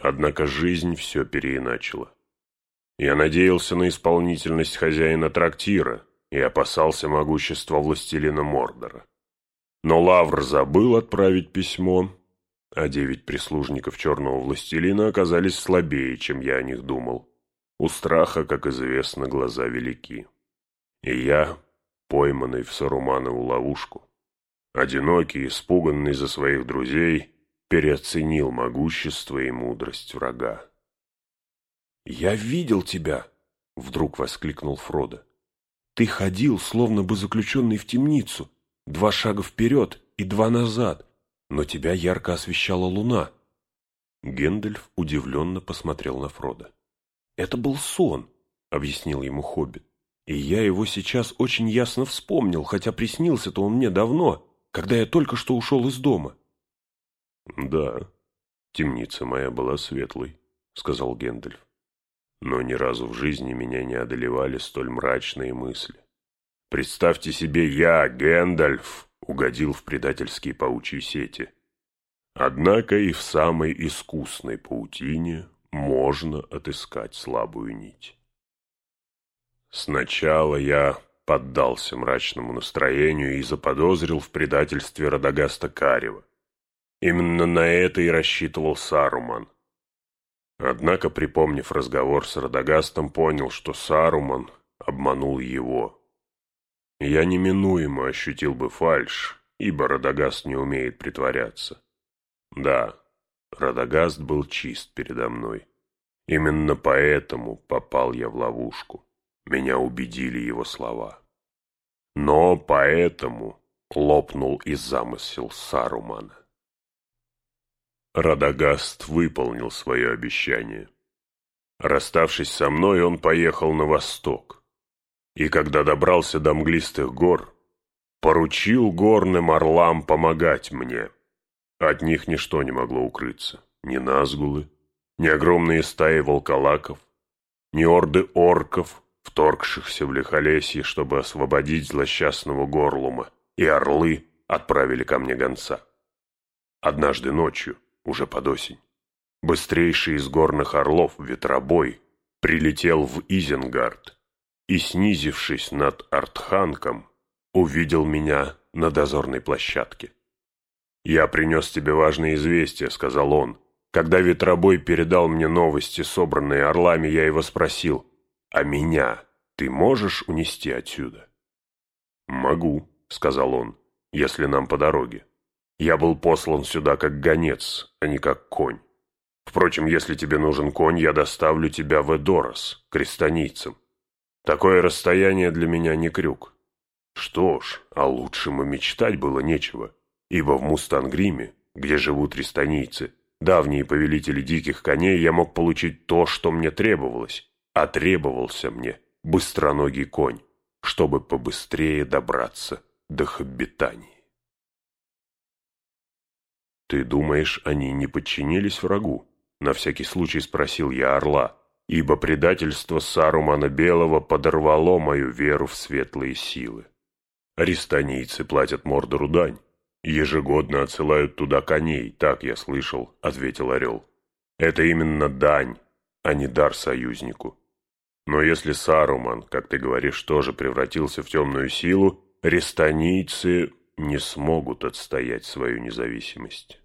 Однако жизнь все переиначила. Я надеялся на исполнительность хозяина трактира и опасался могущества властелина Мордора. Но Лавр забыл отправить письмо, а девять прислужников черного властелина оказались слабее, чем я о них думал. У страха, как известно, глаза велики. И я, пойманный в Саруманову ловушку, одинокий, испуганный за своих друзей, переоценил могущество и мудрость врага. «Я видел тебя!» — вдруг воскликнул Фродо. «Ты ходил, словно бы заключенный в темницу, два шага вперед и два назад, но тебя ярко освещала луна. Гендальф удивленно посмотрел на Фрода. «Это был сон», — объяснил ему Хоббит. «И я его сейчас очень ясно вспомнил, хотя приснился-то он мне давно, когда я только что ушел из дома». «Да, темница моя была светлой», — сказал Гендальф. «Но ни разу в жизни меня не одолевали столь мрачные мысли. Представьте себе, я, Гендальф, угодил в предательские паучьи сети. Однако и в самой искусной паутине можно отыскать слабую нить. Сначала я поддался мрачному настроению и заподозрил в предательстве Радагаста Карева. Именно на это и рассчитывал Саруман. Однако, припомнив разговор с Радагастом, понял, что Саруман обманул его. Я неминуемо ощутил бы фальшь, ибо Радагаст не умеет притворяться. Да, Радагаст был чист передо мной. Именно поэтому попал я в ловушку. Меня убедили его слова. Но поэтому лопнул и замысел Сарумана. Радагаст выполнил свое обещание. Расставшись со мной, он поехал на восток и когда добрался до мглистых гор, поручил горным орлам помогать мне. От них ничто не могло укрыться, ни назгулы, ни огромные стаи волколаков, ни орды орков, вторгшихся в лихолесье, чтобы освободить злосчастного горлума, и орлы отправили ко мне гонца. Однажды ночью, уже под осень, быстрейший из горных орлов, ветробой, прилетел в Изенгард и, снизившись над Артханком, увидел меня на дозорной площадке. «Я принес тебе важное известие», — сказал он. Когда ветробой передал мне новости, собранные орлами, я его спросил, «А меня ты можешь унести отсюда?» «Могу», — сказал он, — «если нам по дороге. Я был послан сюда как гонец, а не как конь. Впрочем, если тебе нужен конь, я доставлю тебя в Эдорос, крестонийцам. Такое расстояние для меня не крюк. Что ж, а лучшему мечтать было нечего, ибо в Мустангриме, где живут рестанийцы, давние повелители диких коней, я мог получить то, что мне требовалось, а требовался мне быстроногий конь, чтобы побыстрее добраться до Хоббитании. «Ты думаешь, они не подчинились врагу?» — на всякий случай спросил я орла, ибо предательство Сарумана Белого подорвало мою веру в светлые силы. Арестанийцы платят Мордору дань, ежегодно отсылают туда коней, так я слышал, — ответил Орел. Это именно дань, а не дар союзнику. Но если Саруман, как ты говоришь, тоже превратился в темную силу, рестанийцы не смогут отстоять свою независимость.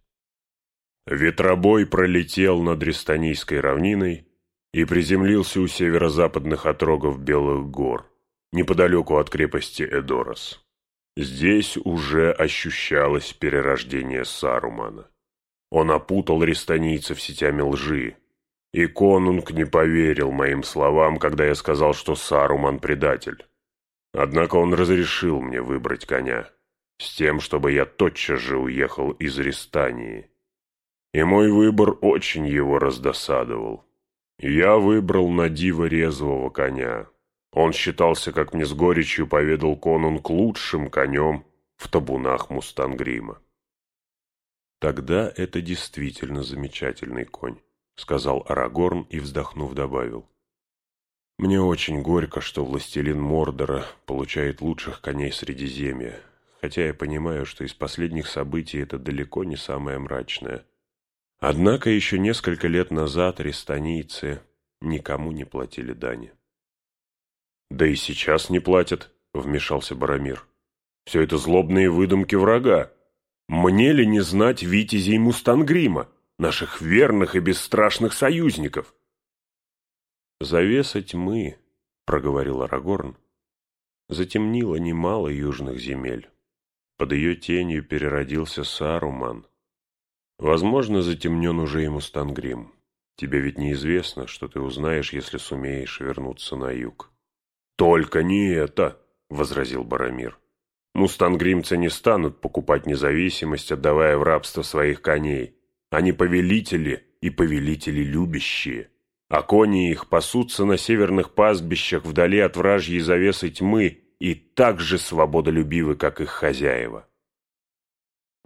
Ветробой пролетел над Рестанийской равниной и приземлился у северо-западных отрогов Белых гор, неподалеку от крепости Эдорос. Здесь уже ощущалось перерождение Сарумана. Он опутал рестанийцев сетями лжи, и конунг не поверил моим словам, когда я сказал, что Саруман предатель. Однако он разрешил мне выбрать коня, с тем, чтобы я тотчас же уехал из Рестании. И мой выбор очень его раздосадовал. Я выбрал на диво резвого коня, он считался, как мне с горечью поведал конунг, лучшим конем в табунах Мустангрима. «Тогда это действительно замечательный конь», — сказал Арагорн и, вздохнув, добавил. «Мне очень горько, что властелин Мордора получает лучших коней Средиземья, хотя я понимаю, что из последних событий это далеко не самое мрачное. Однако еще несколько лет назад рестанийцы никому не платили дани». «Да и сейчас не платят», — вмешался Барамир. «Все это злобные выдумки врага. Мне ли не знать витязей Мустангрима, наших верных и бесстрашных союзников?» «Завеса тьмы», — проговорил Арагорн, — затемнила немало южных земель. Под ее тенью переродился Саруман. Возможно, затемнен уже и Мустангрим. Тебе ведь неизвестно, что ты узнаешь, если сумеешь вернуться на юг. «Только не это!» — возразил Барамир. «Мустангримцы не станут покупать независимость, отдавая в рабство своих коней. Они повелители и повелители любящие. А кони их пасутся на северных пастбищах вдали от вражьей завесы тьмы и так же свободолюбивы, как их хозяева».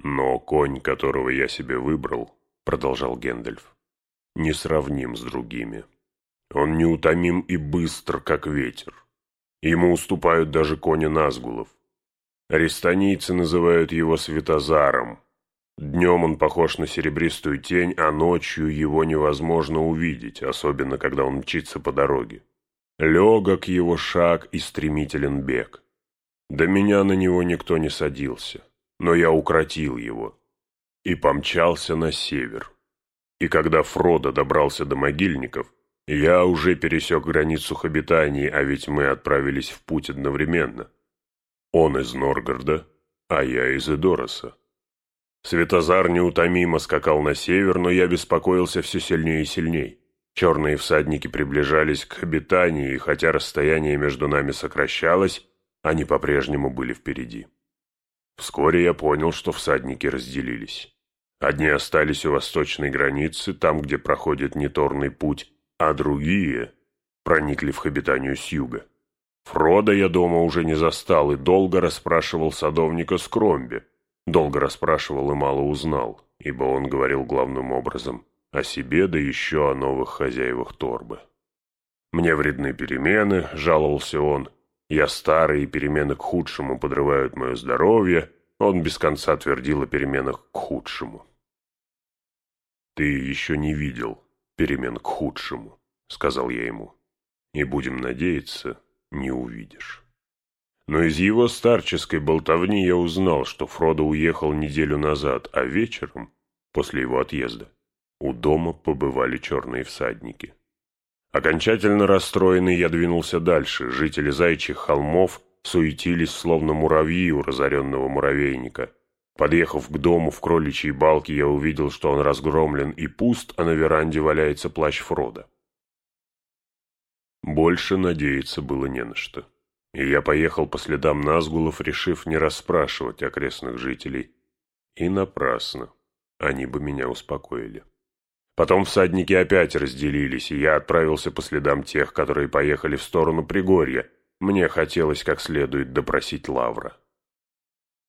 «Но конь, которого я себе выбрал, — продолжал Гендальф, — несравним с другими. Он неутомим и быстр, как ветер. Ему уступают даже кони Назгулов. Арестанийцы называют его Светозаром. Днем он похож на серебристую тень, а ночью его невозможно увидеть, особенно когда он мчится по дороге. Легок его шаг и стремителен бег. До меня на него никто не садился, но я укротил его и помчался на север. И когда Фродо добрался до могильников, я уже пересек границу их обитаний, а ведь мы отправились в путь одновременно. Он из Норгарда, а я из Эдороса. Светозар неутомимо скакал на север, но я беспокоился все сильнее и сильней. Черные всадники приближались к обитанию, и хотя расстояние между нами сокращалось, они по-прежнему были впереди. Вскоре я понял, что всадники разделились. Одни остались у восточной границы, там, где проходит неторный путь, а другие проникли в Хобитанию с юга. Фрода я дома уже не застал и долго расспрашивал садовника Скромби. Долго расспрашивал и мало узнал, ибо он говорил главным образом о себе, да еще о новых хозяевах торбы. «Мне вредны перемены», — жаловался он. «Я старый, и перемены к худшему подрывают мое здоровье». Он без конца твердил о переменах к худшему. «Ты еще не видел перемен к худшему», — сказал я ему. «И будем надеяться, не увидишь». Но из его старческой болтовни я узнал, что Фродо уехал неделю назад, а вечером, после его отъезда, у дома побывали черные всадники. Окончательно расстроенный я двинулся дальше. Жители зайчих холмов суетились, словно муравьи у разоренного муравейника — Подъехав к дому в кроличьей балке, я увидел, что он разгромлен и пуст, а на веранде валяется плащ Фрода. Больше надеяться было не на что. И я поехал по следам Назгулов, решив не расспрашивать окрестных жителей. И напрасно. Они бы меня успокоили. Потом всадники опять разделились, и я отправился по следам тех, которые поехали в сторону Пригорья. Мне хотелось как следует допросить Лавра.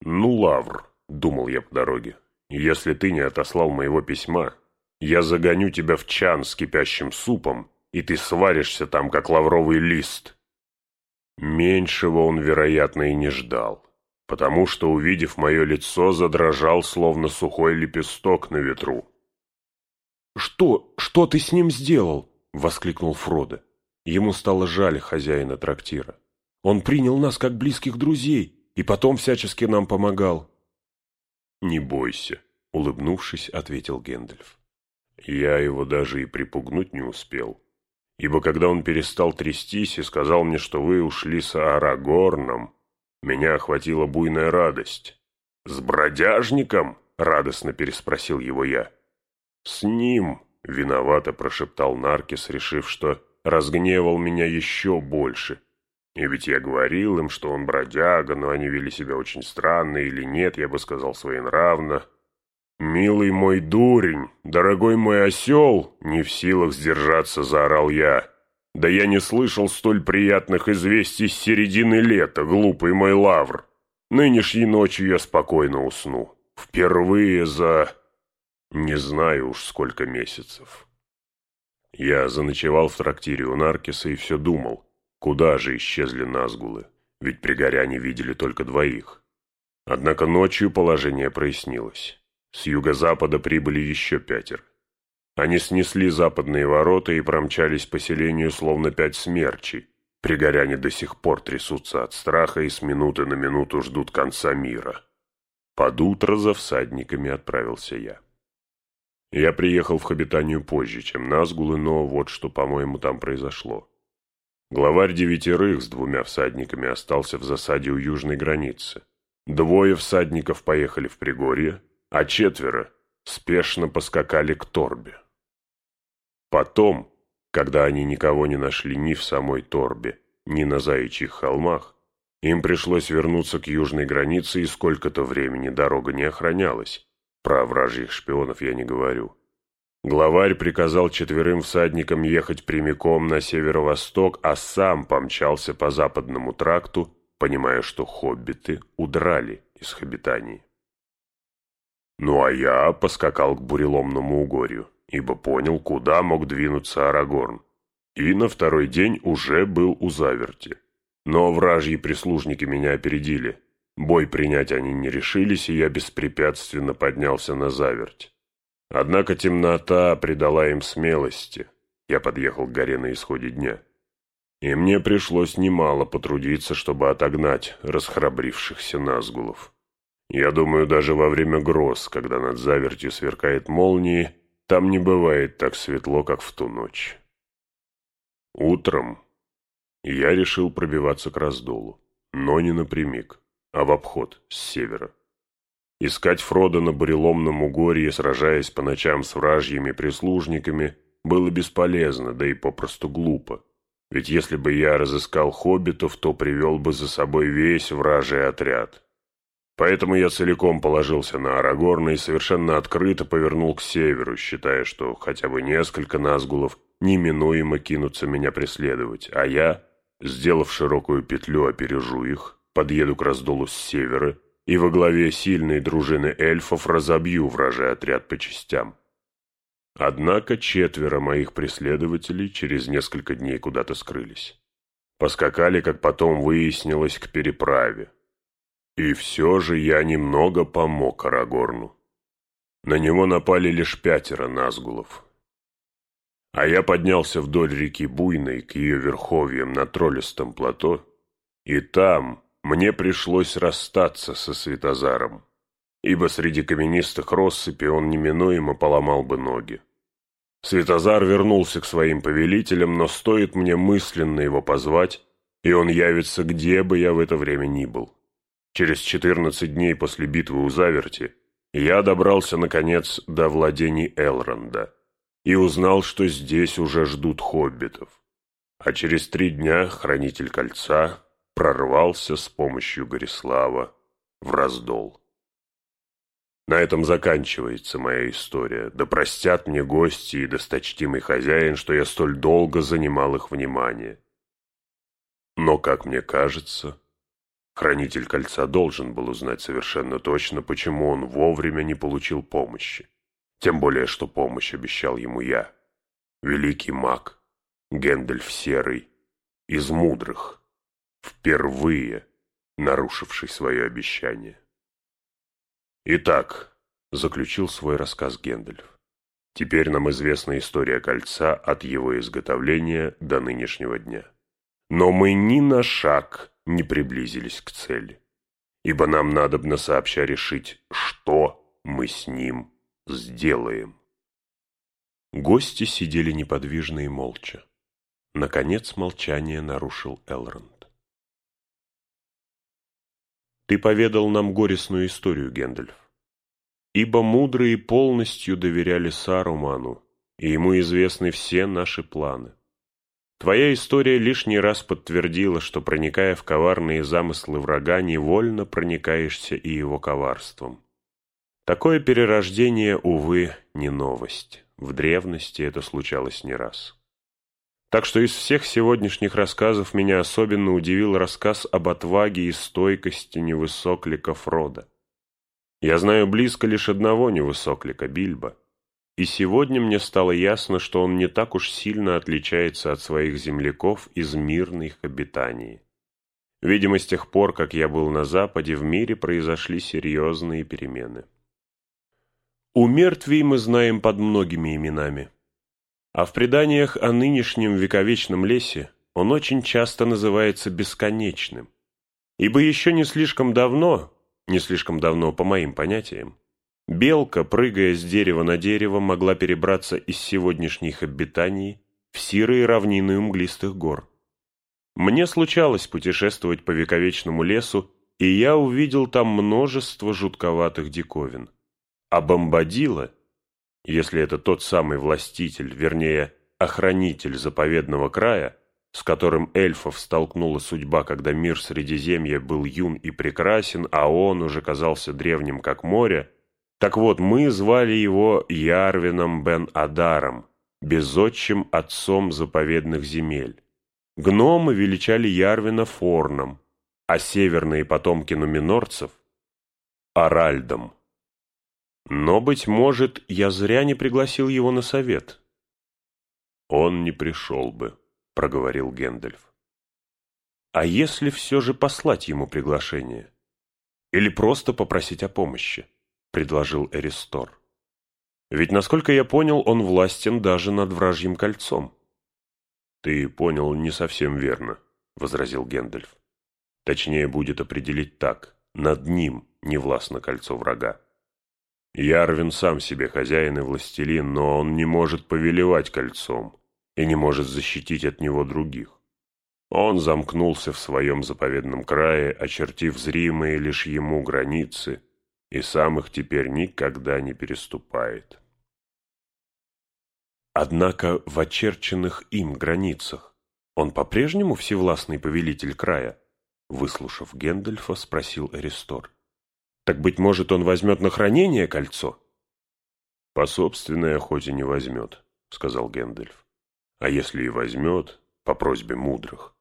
Ну, Лавр, думал я по дороге. Если ты не отослал моего письма, я загоню тебя в чан с кипящим супом, и ты сваришься там, как лавровый лист. Меньшего он, вероятно, и не ждал, потому что, увидев мое лицо, задрожал, словно сухой лепесток на ветру. «Что? Что ты с ним сделал?» — воскликнул Фродо. Ему стало жаль хозяина трактира. «Он принял нас как близких друзей и потом всячески нам помогал. «Не бойся», — улыбнувшись, ответил Гэндальф. «Я его даже и припугнуть не успел, ибо когда он перестал трястись и сказал мне, что вы ушли с Арагорном, меня охватила буйная радость. «С бродяжником?» — радостно переспросил его я. «С ним!» — виновато прошептал Наркис, решив, что разгневал меня еще больше. И ведь я говорил им, что он бродяга, но они вели себя очень странно или нет, я бы сказал своенравно. «Милый мой дурень, дорогой мой осел!» — не в силах сдержаться, заорал я. «Да я не слышал столь приятных известий с середины лета, глупый мой лавр. Нынешней ночью я спокойно усну. Впервые за... не знаю уж сколько месяцев». Я заночевал в трактире у Наркиса и все думал, куда же исчезли Назгулы, ведь пригоряне видели только двоих. Однако ночью положение прояснилось. С юго-запада прибыли еще пятеро. Они снесли западные ворота и промчались по селению, словно пять смерчей. Пригоряне до сих пор трясутся от страха и с минуты на минуту ждут конца мира. Под утро за всадниками отправился я. Я приехал в Хобитанию позже, чем Назгулы, но вот что, по-моему, там произошло. Главарь девятерых с двумя всадниками остался в засаде у южной границы. Двое всадников поехали в Пригорье, а четверо спешно поскакали к Торбе. Потом, когда они никого не нашли ни в самой Торбе, ни на Заячьих холмах, им пришлось вернуться к южной границе, и сколько-то времени дорога не охранялась. Про вражьих шпионов я не говорю. Главарь приказал четверым всадникам ехать прямиком на северо-восток, а сам помчался по западному тракту, понимая, что хоббиты удрали из Хобитании. Ну а я поскакал к буреломному угорью, ибо понял, куда мог двинуться Арагорн. И на второй день уже был у заверти. Но вражьи прислужники меня опередили. Бой принять они не решились, и я беспрепятственно поднялся на заверть. Однако темнота придала им смелости. Я подъехал к горе на исходе дня. И мне пришлось немало потрудиться, чтобы отогнать расхрабрившихся назгулов. Я думаю, даже во время гроз, когда над завертью сверкает молнии, там не бывает так светло, как в ту ночь. Утром я решил пробиваться к раздолу, но не напрямик, а в обход, с севера. Искать Фрода на буреломном угорье, сражаясь по ночам с вражьими прислужниками, было бесполезно, да и попросту глупо. Ведь если бы я разыскал хоббитов, то привел бы за собой весь вражий отряд. Поэтому я целиком положился на Арагорна и совершенно открыто повернул к северу, считая, что хотя бы несколько назгулов неминуемо кинутся меня преследовать, а я, сделав широкую петлю, опережу их, подъеду к раздолу с севера и во главе сильной дружины эльфов разобью вражий отряд по частям. Однако четверо моих преследователей через несколько дней куда-то скрылись. Поскакали, как потом выяснилось, к переправе. И все же я немного помог Арагорну. На него напали лишь пятеро назгулов. А я поднялся вдоль реки Буйной к ее верховьям на троллистом плато, и там мне пришлось расстаться со Светозаром, ибо среди каменистых россыпи он неминуемо поломал бы ноги. Светозар вернулся к своим повелителям, но стоит мне мысленно его позвать, и он явится где бы я в это время ни был. Через четырнадцать дней после битвы у Заверти я добрался, наконец, до владений Элронда и узнал, что здесь уже ждут хоббитов. А через три дня Хранитель Кольца прорвался с помощью Горислава в раздол. На этом заканчивается моя история. Да простят мне гости и досточтимый хозяин, что я столь долго занимал их внимание. Но, как мне кажется, Хранитель кольца должен был узнать совершенно точно, почему он вовремя не получил помощи. Тем более, что помощь обещал ему я. Великий маг, Гэндальф Серый, из мудрых, впервые нарушивший свое обещание. Итак, заключил свой рассказ Гэндальф. Теперь нам известна история кольца от его изготовления до нынешнего дня. Но мы ни на шаг не приблизились к цели. Ибо нам надобно сообща решить, что мы с ним сделаем. Гости сидели неподвижно и молча. Наконец молчание нарушил Элронд. «Ты поведал нам горестную историю, Гэндальф. Ибо мудрые полностью доверяли Саруману, и ему известны все наши планы. Твоя история лишний раз подтвердила, что, проникая в коварные замыслы врага, невольно проникаешься и его коварством. Такое перерождение, увы, не новость. В древности это случалось не раз. Так что из всех сегодняшних рассказов меня особенно удивил рассказ об отваге и стойкости невысоклика Фрода. Я знаю близко лишь одного невысоклика, Бильбо. И сегодня мне стало ясно, что он не так уж сильно отличается от своих земляков из мирных обитаний. Видимо, с тех пор, как я был на Западе, в мире произошли серьезные перемены. У мертвей мы знаем под многими именами. А в преданиях о нынешнем вековечном лесе он очень часто называется бесконечным. Ибо еще не слишком давно, не слишком давно по моим понятиям, белка, прыгая с дерева на дерево, могла перебраться из сегодняшних обитаний в сирые равнины умглистых гор. Мне случалось путешествовать по вековечному лесу, и я увидел там множество жутковатых диковин. А Бомбадила, если это тот самый властитель, вернее, охранитель заповедного края, с которым эльфов столкнула судьба, когда мир Средиземья был юн и прекрасен, а он уже казался древним, как море, так вот, мы звали его Ярвином бен-Адаром, безотчим отцом заповедных земель. Гномы величали Ярвина Форном, а северные потомки нуминорцев – Оральдом. Но, быть может, я зря не пригласил его на совет. Он не пришел бы, — проговорил Гэндальф. А если все же послать ему приглашение? Или просто попросить о помощи? — предложил Эристор. Ведь, насколько я понял, он властен даже над вражьим кольцом. Ты понял не совсем верно, — возразил Гэндальф. Точнее будет определить так. Над ним не властно кольцо врага. Ярвин сам себе хозяин и властелин, но он не может повелевать кольцом и не может защитить от него других. Он замкнулся в своем заповедном крае, очертив зримые лишь ему границы, и сам их теперь никогда не переступает. Однако в очерченных им границах он по-прежнему всевластный повелитель края? Выслушав Гендальфа, спросил Эристор. Так, быть может, он возьмет на хранение кольцо? — По собственной охоте не возьмет, — сказал Гэндальф. — А если и возьмет, по просьбе мудрых,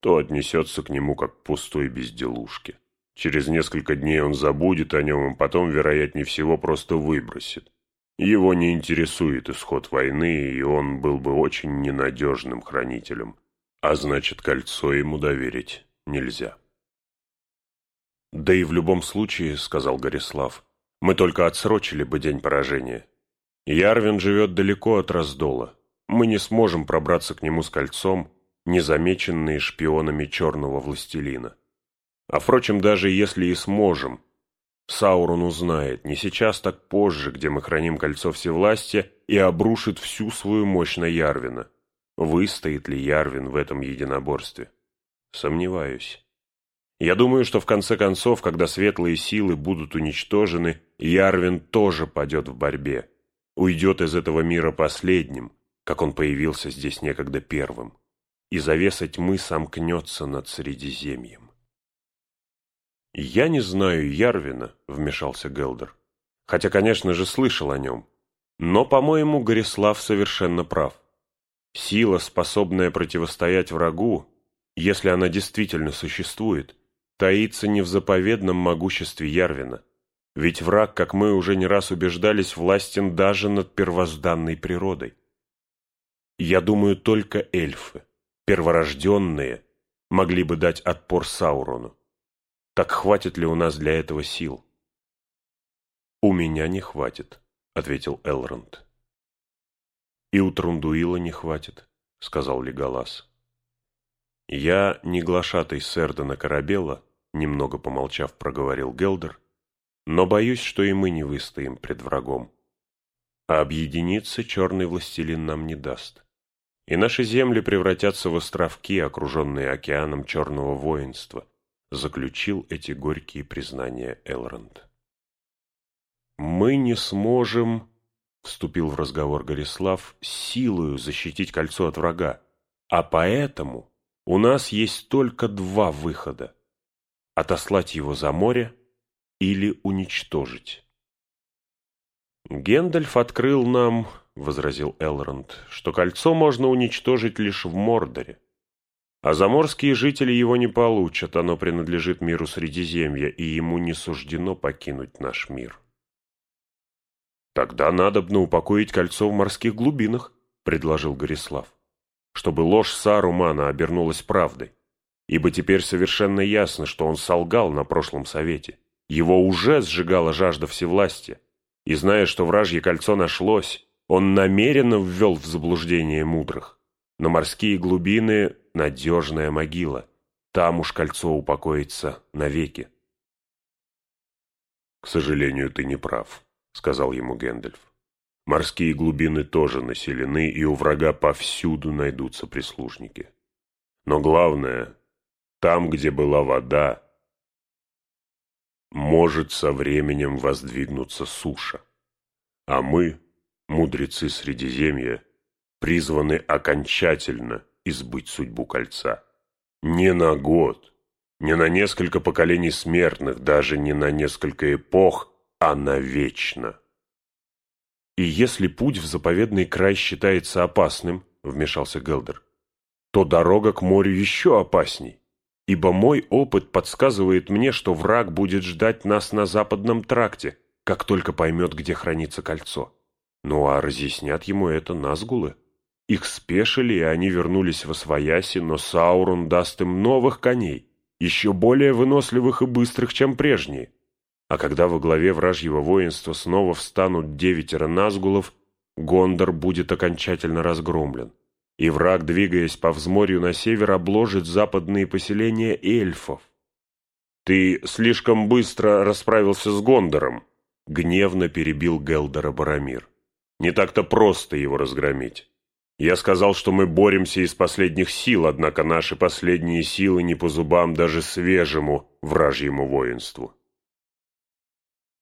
то отнесется к нему как к пустой безделушке. Через несколько дней он забудет о нем, и потом, вероятнее всего, просто выбросит. Его не интересует исход войны, и он был бы очень ненадежным хранителем. А значит, кольцо ему доверить нельзя. «Да и в любом случае, — сказал Горислав, — мы только отсрочили бы день поражения. Ярвин живет далеко от раздола. Мы не сможем пробраться к нему с кольцом, незамеченные шпионами черного властелина. А впрочем, даже если и сможем, Саурон узнает, не сейчас, так позже, где мы храним кольцо всевластия, и обрушит всю свою мощь на Ярвина. Выстоит ли Ярвин в этом единоборстве? Сомневаюсь. Я думаю, что в конце концов, когда светлые силы будут уничтожены, Ярвин тоже падет в борьбе, уйдет из этого мира последним, как он появился здесь некогда первым, и завеса тьмы сомкнется над Средиземьем. «Я не знаю Ярвина», — вмешался Гелдер, хотя, конечно же, слышал о нем. Но, по-моему, Горислав совершенно прав. Сила, способная противостоять врагу, если она действительно существует, таится не в заповедном могуществе Ярвина. Ведь враг, как мы уже не раз убеждались, властен даже над первозданной природой. Я думаю, только эльфы, перворожденные, могли бы дать отпор Саурону. Так хватит ли у нас для этого сил? «У меня не хватит», — ответил Элронд. «И у Трундуила не хватит», — сказал Леголас. «Я не глашатый Сердана Корабела», — немного помолчав, проговорил Гелдер, Но боюсь, что и мы не выстоим пред врагом. А объединиться черный властелин нам не даст. И наши земли превратятся в островки, окруженные океаном черного воинства, заключил эти горькие признания Элронд. «Мы не сможем...» — вступил в разговор Горислав, — «силою защитить кольцо от врага. А поэтому у нас есть только два выхода — отослать его за море или уничтожить». «Гендальф открыл нам, — возразил Элронд, — что кольцо можно уничтожить лишь в Мордоре. А заморские жители его не получат, оно принадлежит миру Средиземья, и ему не суждено покинуть наш мир». «Тогда надобно упокоить кольцо в морских глубинах», — предложил Горислав, «чтобы ложь Сарумана обернулась правдой. Ибо теперь совершенно ясно, что он солгал на прошлом совете. Его уже сжигала жажда всевластия. И зная, что вражье кольцо нашлось, он намеренно ввел в заблуждение мудрых. На морские глубины — надежная могила. Там уж кольцо упокоится навеки. «К сожалению, ты не прав», — сказал ему Гэндальф. «Морские глубины тоже населены, и у врага повсюду найдутся прислужники. Но главное, там, где была вода, может со временем воздвигнуться суша. А мы, мудрецы Средиземья, призваны окончательно избыть судьбу кольца. Не на год, не на несколько поколений смертных, даже не на несколько эпох, а навечно. «И если путь в заповедный край считается опасным, — вмешался Гелдер, — то дорога к морю еще опасней, ибо мой опыт подсказывает мне, что враг будет ждать нас на западном тракте, как только поймет, где хранится кольцо. Ну а разъяснят ему это Назгулы. Их спешили, и они вернулись в Освояси, но Саурон даст им новых коней, еще более выносливых и быстрых, чем прежние. А когда во главе вражьего воинства снова встанут девятеро назгулов, Гондор будет окончательно разгромлен. И враг, двигаясь по взморью на север, обложит западные поселения эльфов. «Ты слишком быстро расправился с Гондором», — гневно перебил Гелдора Барамир. «Не так-то просто его разгромить. Я сказал, что мы боремся из последних сил, однако наши последние силы не по зубам даже свежему вражьему воинству».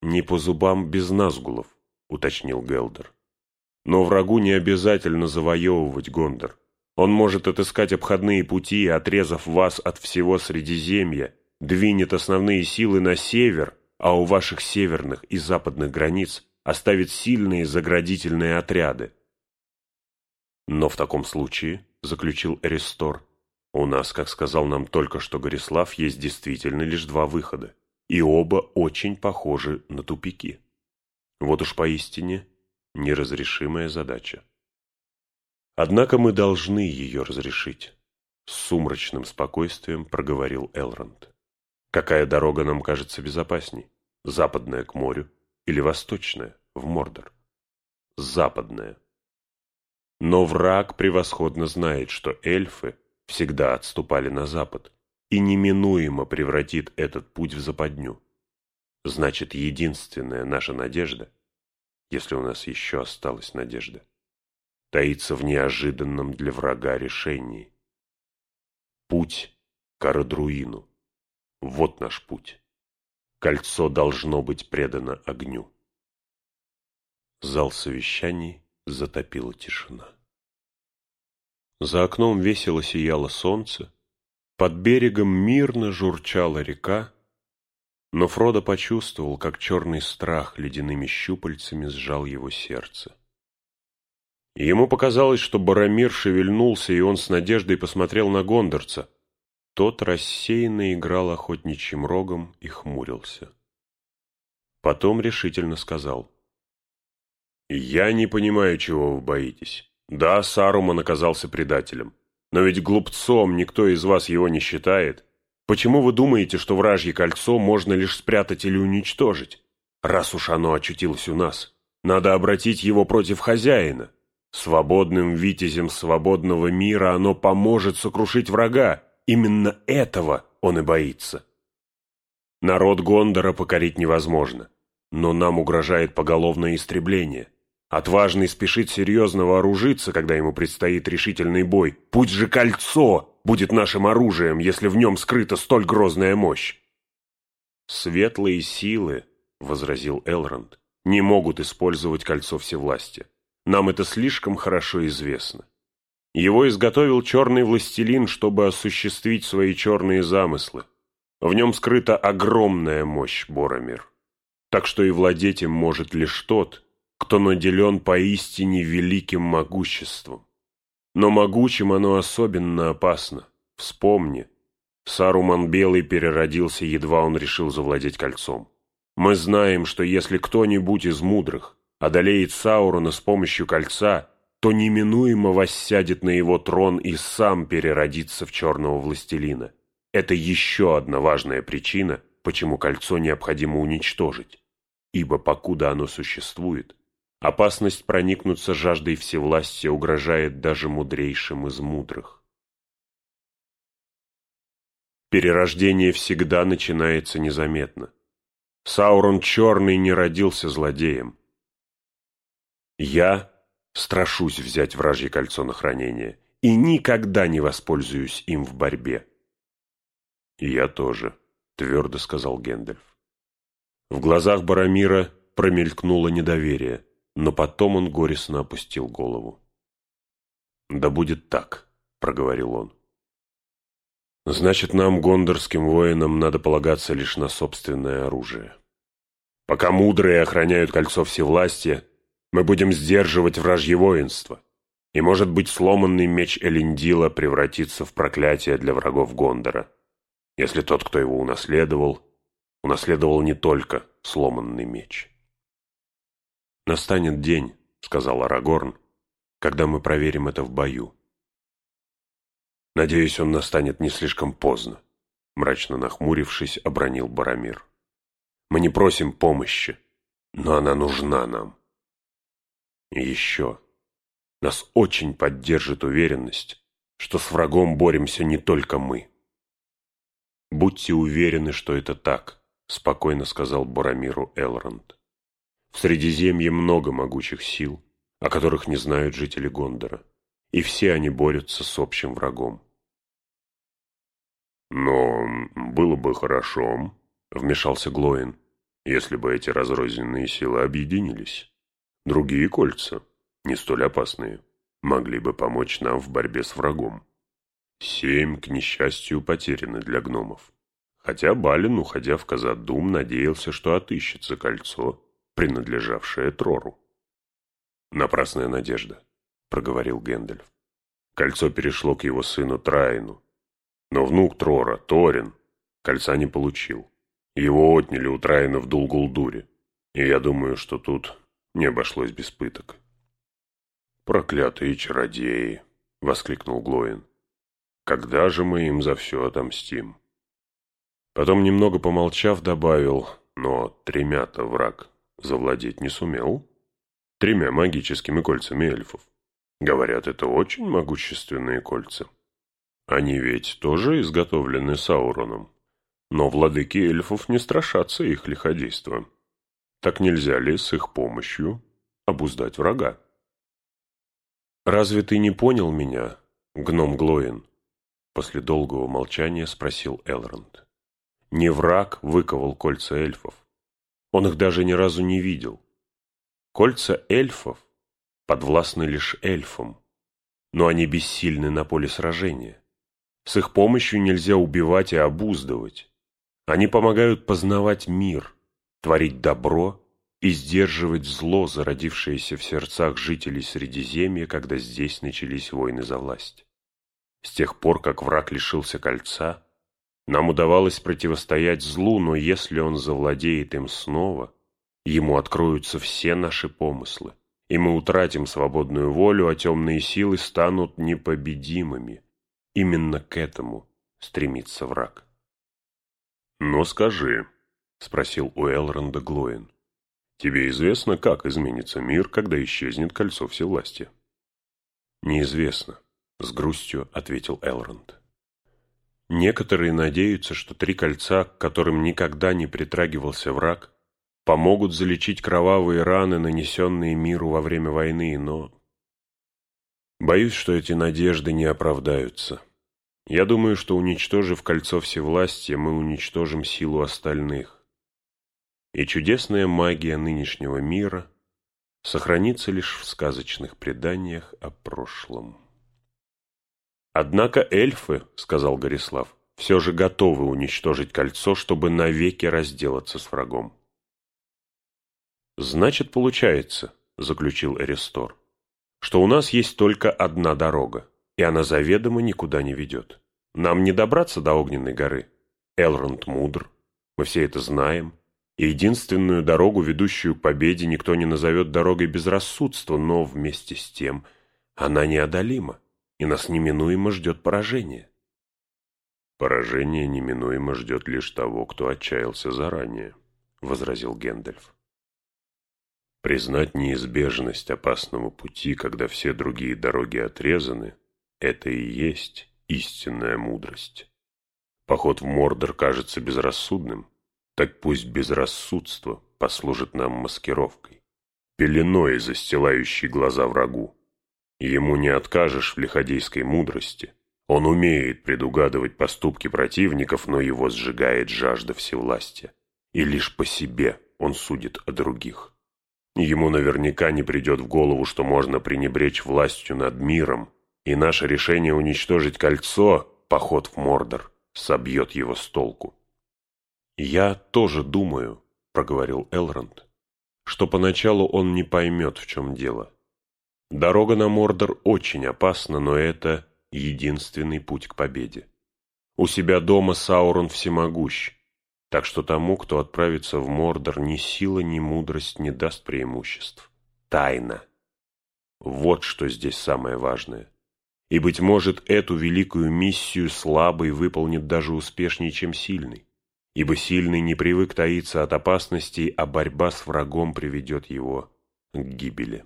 «Не по зубам без назгулов», — уточнил Гелдер. «Но врагу не обязательно завоевывать Гондор. Он может отыскать обходные пути и, отрезав вас от всего Средиземья, двинет основные силы на север, а у ваших северных и западных границ оставит сильные заградительные отряды. Но в таком случае, — заключил Эристор, — у нас, как сказал нам только что Горислав, есть действительно лишь два выхода и оба очень похожи на тупики. Вот уж поистине неразрешимая задача. Однако мы должны ее разрешить. С сумрачным спокойствием проговорил Элронд. Какая дорога нам кажется безопасней? Западная к морю или восточная, в Мордор? Западная. Но враг превосходно знает, что эльфы всегда отступали на запад, и неминуемо превратит этот путь в западню. Значит, единственная наша надежда, если у нас еще осталась надежда, таится в неожиданном для врага решении. Путь к Арадруину. Вот наш путь. Кольцо должно быть предано огню. Зал совещаний затопила тишина. За окном весело сияло солнце, под берегом мирно журчала река, но Фродо почувствовал, как черный страх ледяными щупальцами сжал его сердце. Ему показалось, что Барамир шевельнулся, и он с надеждой посмотрел на Гондорца. Тот рассеянно играл охотничьим рогом и хмурился. Потом решительно сказал. «Я не понимаю, чего вы боитесь. Да, Саруман оказался предателем. Но ведь глупцом никто из вас его не считает. Почему вы думаете, что вражье кольцо можно лишь спрятать или уничтожить? Раз уж оно очутилось у нас, надо обратить его против хозяина. Свободным витязем свободного мира оно поможет сокрушить врага. Именно этого он и боится. Народ Гондора покорить невозможно. Но нам угрожает поголовное истребление. Отважный спешит серьезно вооружиться, когда ему предстоит решительный бой. Пусть же кольцо будет нашим оружием, если в нем скрыта столь грозная мощь. «Светлые силы», — возразил Элронд, — «не могут использовать кольцо всевластия. Нам это слишком хорошо известно. Его изготовил черный властелин, чтобы осуществить свои черные замыслы. В нем скрыта огромная мощь Боромир. Так что и владеть им может лишь тот, кто наделен поистине великим могуществом. Но могучим оно особенно опасно. Вспомни, Саруман Белый переродился, едва он решил завладеть кольцом. Мы знаем, что если кто-нибудь из мудрых одолеет Саурона с помощью кольца, то неминуемо воссядет на его трон и сам переродится в черного властелина. Это еще одна важная причина, почему кольцо необходимо уничтожить. Ибо покуда оно существует, Опасность проникнуться жаждой всевластия угрожает даже мудрейшим из мудрых. Перерождение всегда начинается незаметно. Саурон Черный не родился злодеем. Я страшусь взять вражье кольцо на хранение и никогда не воспользуюсь им в борьбе. Я тоже, твердо сказал Гендальф. В глазах Барамира промелькнуло недоверие но потом он горестно опустил голову. «Да будет так», — проговорил он. «Значит, нам, гондорским воинам, надо полагаться лишь на собственное оружие. Пока мудрые охраняют кольцо всевластия, мы будем сдерживать вражье воинство, и, может быть, сломанный меч Элендила превратится в проклятие для врагов Гондора, если тот, кто его унаследовал, унаследовал не только сломанный меч». «Настанет день», — сказал Арагорн, — «когда мы проверим это в бою». «Надеюсь, он настанет не слишком поздно», — мрачно нахмурившись, обронил Барамир. «Мы не просим помощи, но она нужна нам». И еще. Нас очень поддержит уверенность, что с врагом боремся не только мы. «Будьте уверены, что это так», — спокойно сказал Борамиру Элронд. В Средиземье много могучих сил, о которых не знают жители Гондора, и все они борются с общим врагом. «Но было бы хорошо», — вмешался Глоин, «если бы эти разрозненные силы объединились. Другие кольца, не столь опасные, могли бы помочь нам в борьбе с врагом. Семь, к несчастью, потеряны для гномов. Хотя Балин, уходя в Казадум, надеялся, что отыщется кольцо, принадлежавшее Трору. «Напрасная надежда», — проговорил Гэндальф. Кольцо перешло к его сыну Траину. Но внук Трора, Торин, кольца не получил. Его отняли у Траина в Дулгулдуре. И я думаю, что тут не обошлось без пыток. «Проклятые чародеи!» — воскликнул Глоин. «Когда же мы им за все отомстим?» Потом, немного помолчав, добавил, «Но тремя-то враг завладеть не сумел. Тремя магическими кольцами эльфов. Говорят, это очень могущественные кольца. Они ведь тоже изготовлены Сауроном. Но владыки эльфов не страшатся их лиходейства. Так нельзя ли с их помощью обуздать врага? «Разве ты не понял меня, гном Глоин?» После долгого молчания спросил Элронд. «Не враг выковал кольца эльфов. Он их даже ни разу не видел. Кольца эльфов подвластны лишь эльфам, но они бессильны на поле сражения. С их помощью нельзя убивать и обуздывать. Они помогают познавать мир, творить добро и сдерживать зло, зародившееся в сердцах жителей Средиземья, когда здесь начались войны за власть. С тех пор, как враг лишился кольца, нам удавалось противостоять злу, но если он завладеет им снова, ему откроются все наши помыслы, и мы утратим свободную волю, а темные силы станут непобедимыми. Именно к этому стремится враг. «Но скажи», — спросил у Элронда Глоин, — «тебе известно, как изменится мир, когда исчезнет кольцо всевластия?» «Неизвестно», — с грустью ответил Элронд. Некоторые надеются, что три кольца, к которым никогда не притрагивался враг, помогут залечить кровавые раны, нанесенные миру во время войны, но... Боюсь, что эти надежды не оправдаются. Я думаю, что, уничтожив кольцо всевластия, мы уничтожим силу остальных. И чудесная магия нынешнего мира сохранится лишь в сказочных преданиях о прошлом. «Однако эльфы, — сказал Горислав, — все же готовы уничтожить кольцо, чтобы навеки разделаться с врагом. «Значит, получается, — заключил Эристор, — что у нас есть только одна дорога, и она заведомо никуда не ведет. Нам не добраться до Огненной горы. Элронд мудр, мы все это знаем, и единственную дорогу, ведущую к победе, никто не назовет дорогой безрассудства, но вместе с тем она неодолима, и нас неминуемо ждет поражение. «Поражение неминуемо ждет лишь того, кто отчаялся заранее», — возразил Гэндальф. Признать неизбежность опасного пути, когда все другие дороги отрезаны, это и есть истинная мудрость. Поход в Мордор кажется безрассудным, так пусть безрассудство послужит нам маскировкой, пеленой, застилающей глаза врагу. Ему не откажешь в лиходейской мудрости. Он умеет предугадывать поступки противников, но его сжигает жажда всевластия. И лишь по себе он судит о других. Ему наверняка не придет в голову, что можно пренебречь властью над миром, и наше решение уничтожить кольцо, поход в Мордор, собьет его с толку. «Я тоже думаю», — проговорил Элронд, «что поначалу он не поймет, в чем дело. Дорога на Мордор очень опасна, но это единственный путь к победе. У себя дома Саурон всемогущ, так что тому, кто отправится в Мордор, ни сила, ни мудрость не даст преимуществ. Тайна. Вот что здесь самое важное. И, быть может, эту великую миссию слабый выполнит даже успешнее, чем сильный. Ибо сильный не привык таиться от опасностей, а борьба с врагом приведет его к гибели.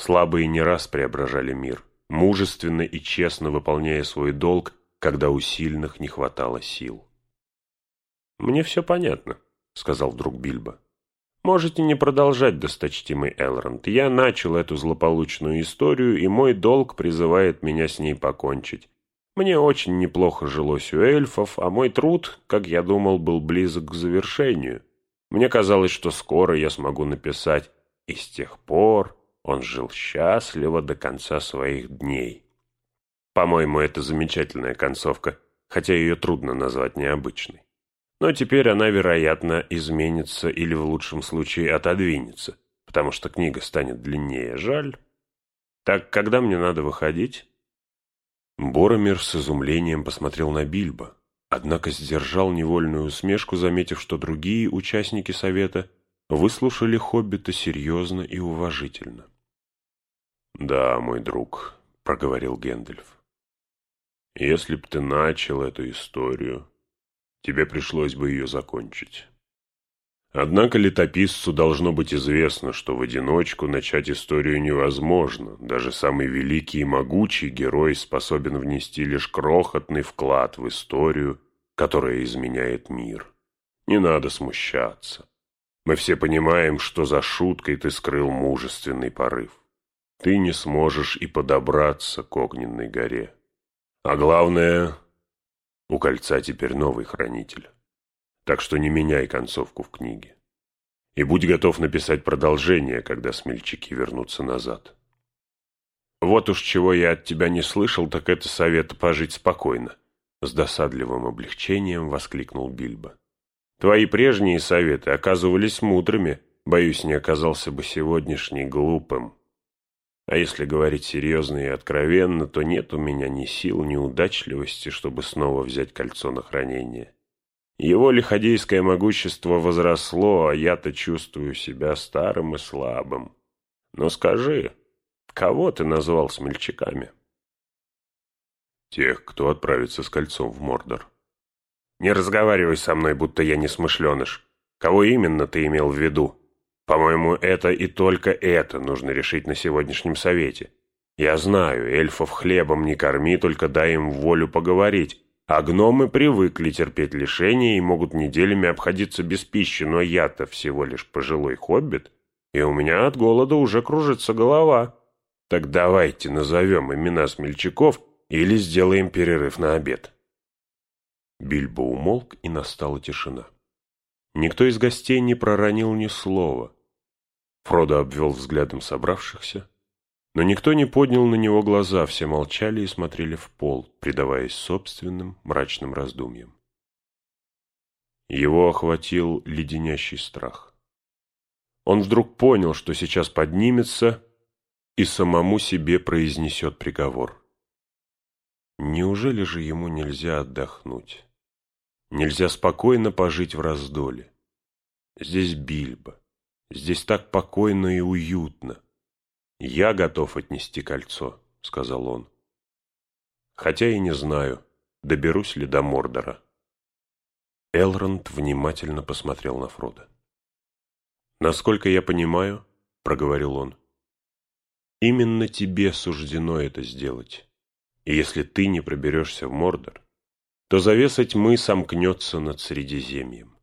Слабые не раз преображали мир, мужественно и честно выполняя свой долг, когда у сильных не хватало сил. «Мне все понятно», — сказал вдруг Бильбо. «Можете не продолжать, досточтимый Элронд. Я начал эту злополучную историю, и мой долг призывает меня с ней покончить. Мне очень неплохо жилось у эльфов, а мой труд, как я думал, был близок к завершению. Мне казалось, что скоро я смогу написать «И с тех пор он жил счастливо до конца своих дней». По-моему, это замечательная концовка, хотя ее трудно назвать необычной. Но теперь она, вероятно, изменится или в лучшем случае отодвинется, потому что книга станет длиннее. Жаль. Так когда мне надо выходить? Боромир с изумлением посмотрел на Бильбо, однако сдержал невольную усмешку, заметив, что другие участники совета выслушали Хоббита серьезно и уважительно. «Да, мой друг», — проговорил Гэндальф, — «если б ты начал эту историю, тебе пришлось бы ее закончить. Однако летописцу должно быть известно, что в одиночку начать историю невозможно. Даже самый великий и могучий герой способен внести лишь крохотный вклад в историю, которая изменяет мир. Не надо смущаться. Мы все понимаем, что за шуткой ты скрыл мужественный порыв. Ты не сможешь и подобраться к огненной горе. А главное, у кольца теперь новый хранитель. Так что не меняй концовку в книге. И будь готов написать продолжение, когда смельчаки вернутся назад. Вот уж чего я от тебя не слышал, так это совета пожить спокойно. С досадливым облегчением воскликнул Бильбо. Твои прежние советы оказывались мудрыми, боюсь, не оказался бы сегодняшний глупым. А если говорить серьезно и откровенно, то нет у меня ни сил, ни удачливости, чтобы снова взять кольцо на хранение. Его лиходейское могущество возросло, а я-то чувствую себя старым и слабым. Но скажи, кого ты назвал смельчаками? Тех, кто отправится с кольцом в Мордор. Не разговаривай со мной, будто я не смышленыш. Кого именно ты имел в виду? По-моему, это и только это нужно решить на сегодняшнем совете. Я знаю, эльфов хлебом не корми, только дай им волю поговорить, А гномы привыкли терпеть лишения и могут неделями обходиться без пищи, но я-то всего лишь пожилой хоббит, и у меня от голода уже кружится голова. Так давайте назовем имена смельчаков или сделаем перерыв на обед. Бильбо умолк, и настала тишина. Никто из гостей не проронил ни слова. Фродо обвел взглядом собравшихся, но никто не поднял на него глаза, все молчали и смотрели в пол, предаваясь собственным мрачным раздумьям. Его охватил леденящий страх. Он вдруг понял, что сейчас поднимется и самому себе произнесет приговор. Неужели же ему нельзя отдохнуть? Нельзя спокойно пожить в раздоле? Здесь Бильбо, здесь так покойно и уютно. «Я готов отнести кольцо», — сказал он. «Хотя и не знаю, доберусь ли до Мордора». Элронд внимательно посмотрел на Фрода. «Насколько я понимаю», — проговорил он, — «именно тебе суждено это сделать. И если ты не проберешься в Мордор, то завеса тьмы сомкнется над Средиземьем.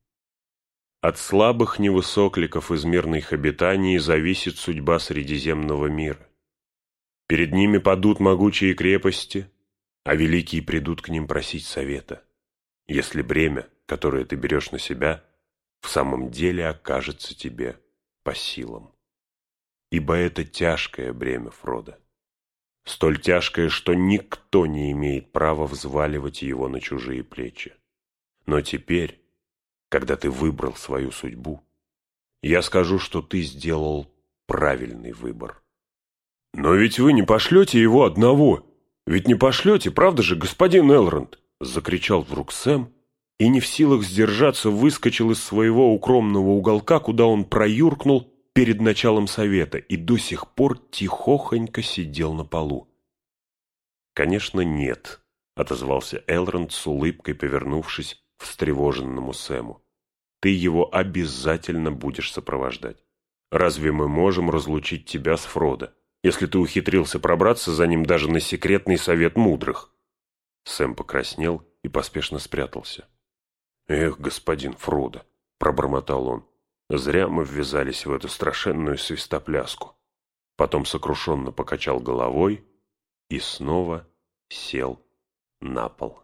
От слабых невысокликов из мирных обитаний зависит судьба Средиземного мира. Перед ними падут могучие крепости, а великие придут к ним просить совета, если бремя, которое ты берешь на себя, в самом деле окажется тебе по силам. Ибо это тяжкое бремя Фрода. Столь тяжкое, что никто не имеет права взваливать его на чужие плечи. Но теперь когда ты выбрал свою судьбу, я скажу, что ты сделал правильный выбор. Но ведь вы не пошлете его одного. Ведь не пошлете, правда же, господин Элронд? Закричал вдруг Сэм и не в силах сдержаться выскочил из своего укромного уголка, куда он проюркнул перед началом совета и до сих пор тихохонько сидел на полу. «Конечно, нет», — отозвался Элронд с улыбкой, повернувшись встревоженному Сэму. «Ты его обязательно будешь сопровождать. Разве мы можем разлучить тебя с Фродо, если ты ухитрился пробраться за ним даже на секретный совет мудрых?» Сэм покраснел и поспешно спрятался. «Эх, господин Фродо!» — пробормотал он. «Зря мы ввязались в эту страшенную свистопляску». Потом сокрушенно покачал головой и снова сел на пол.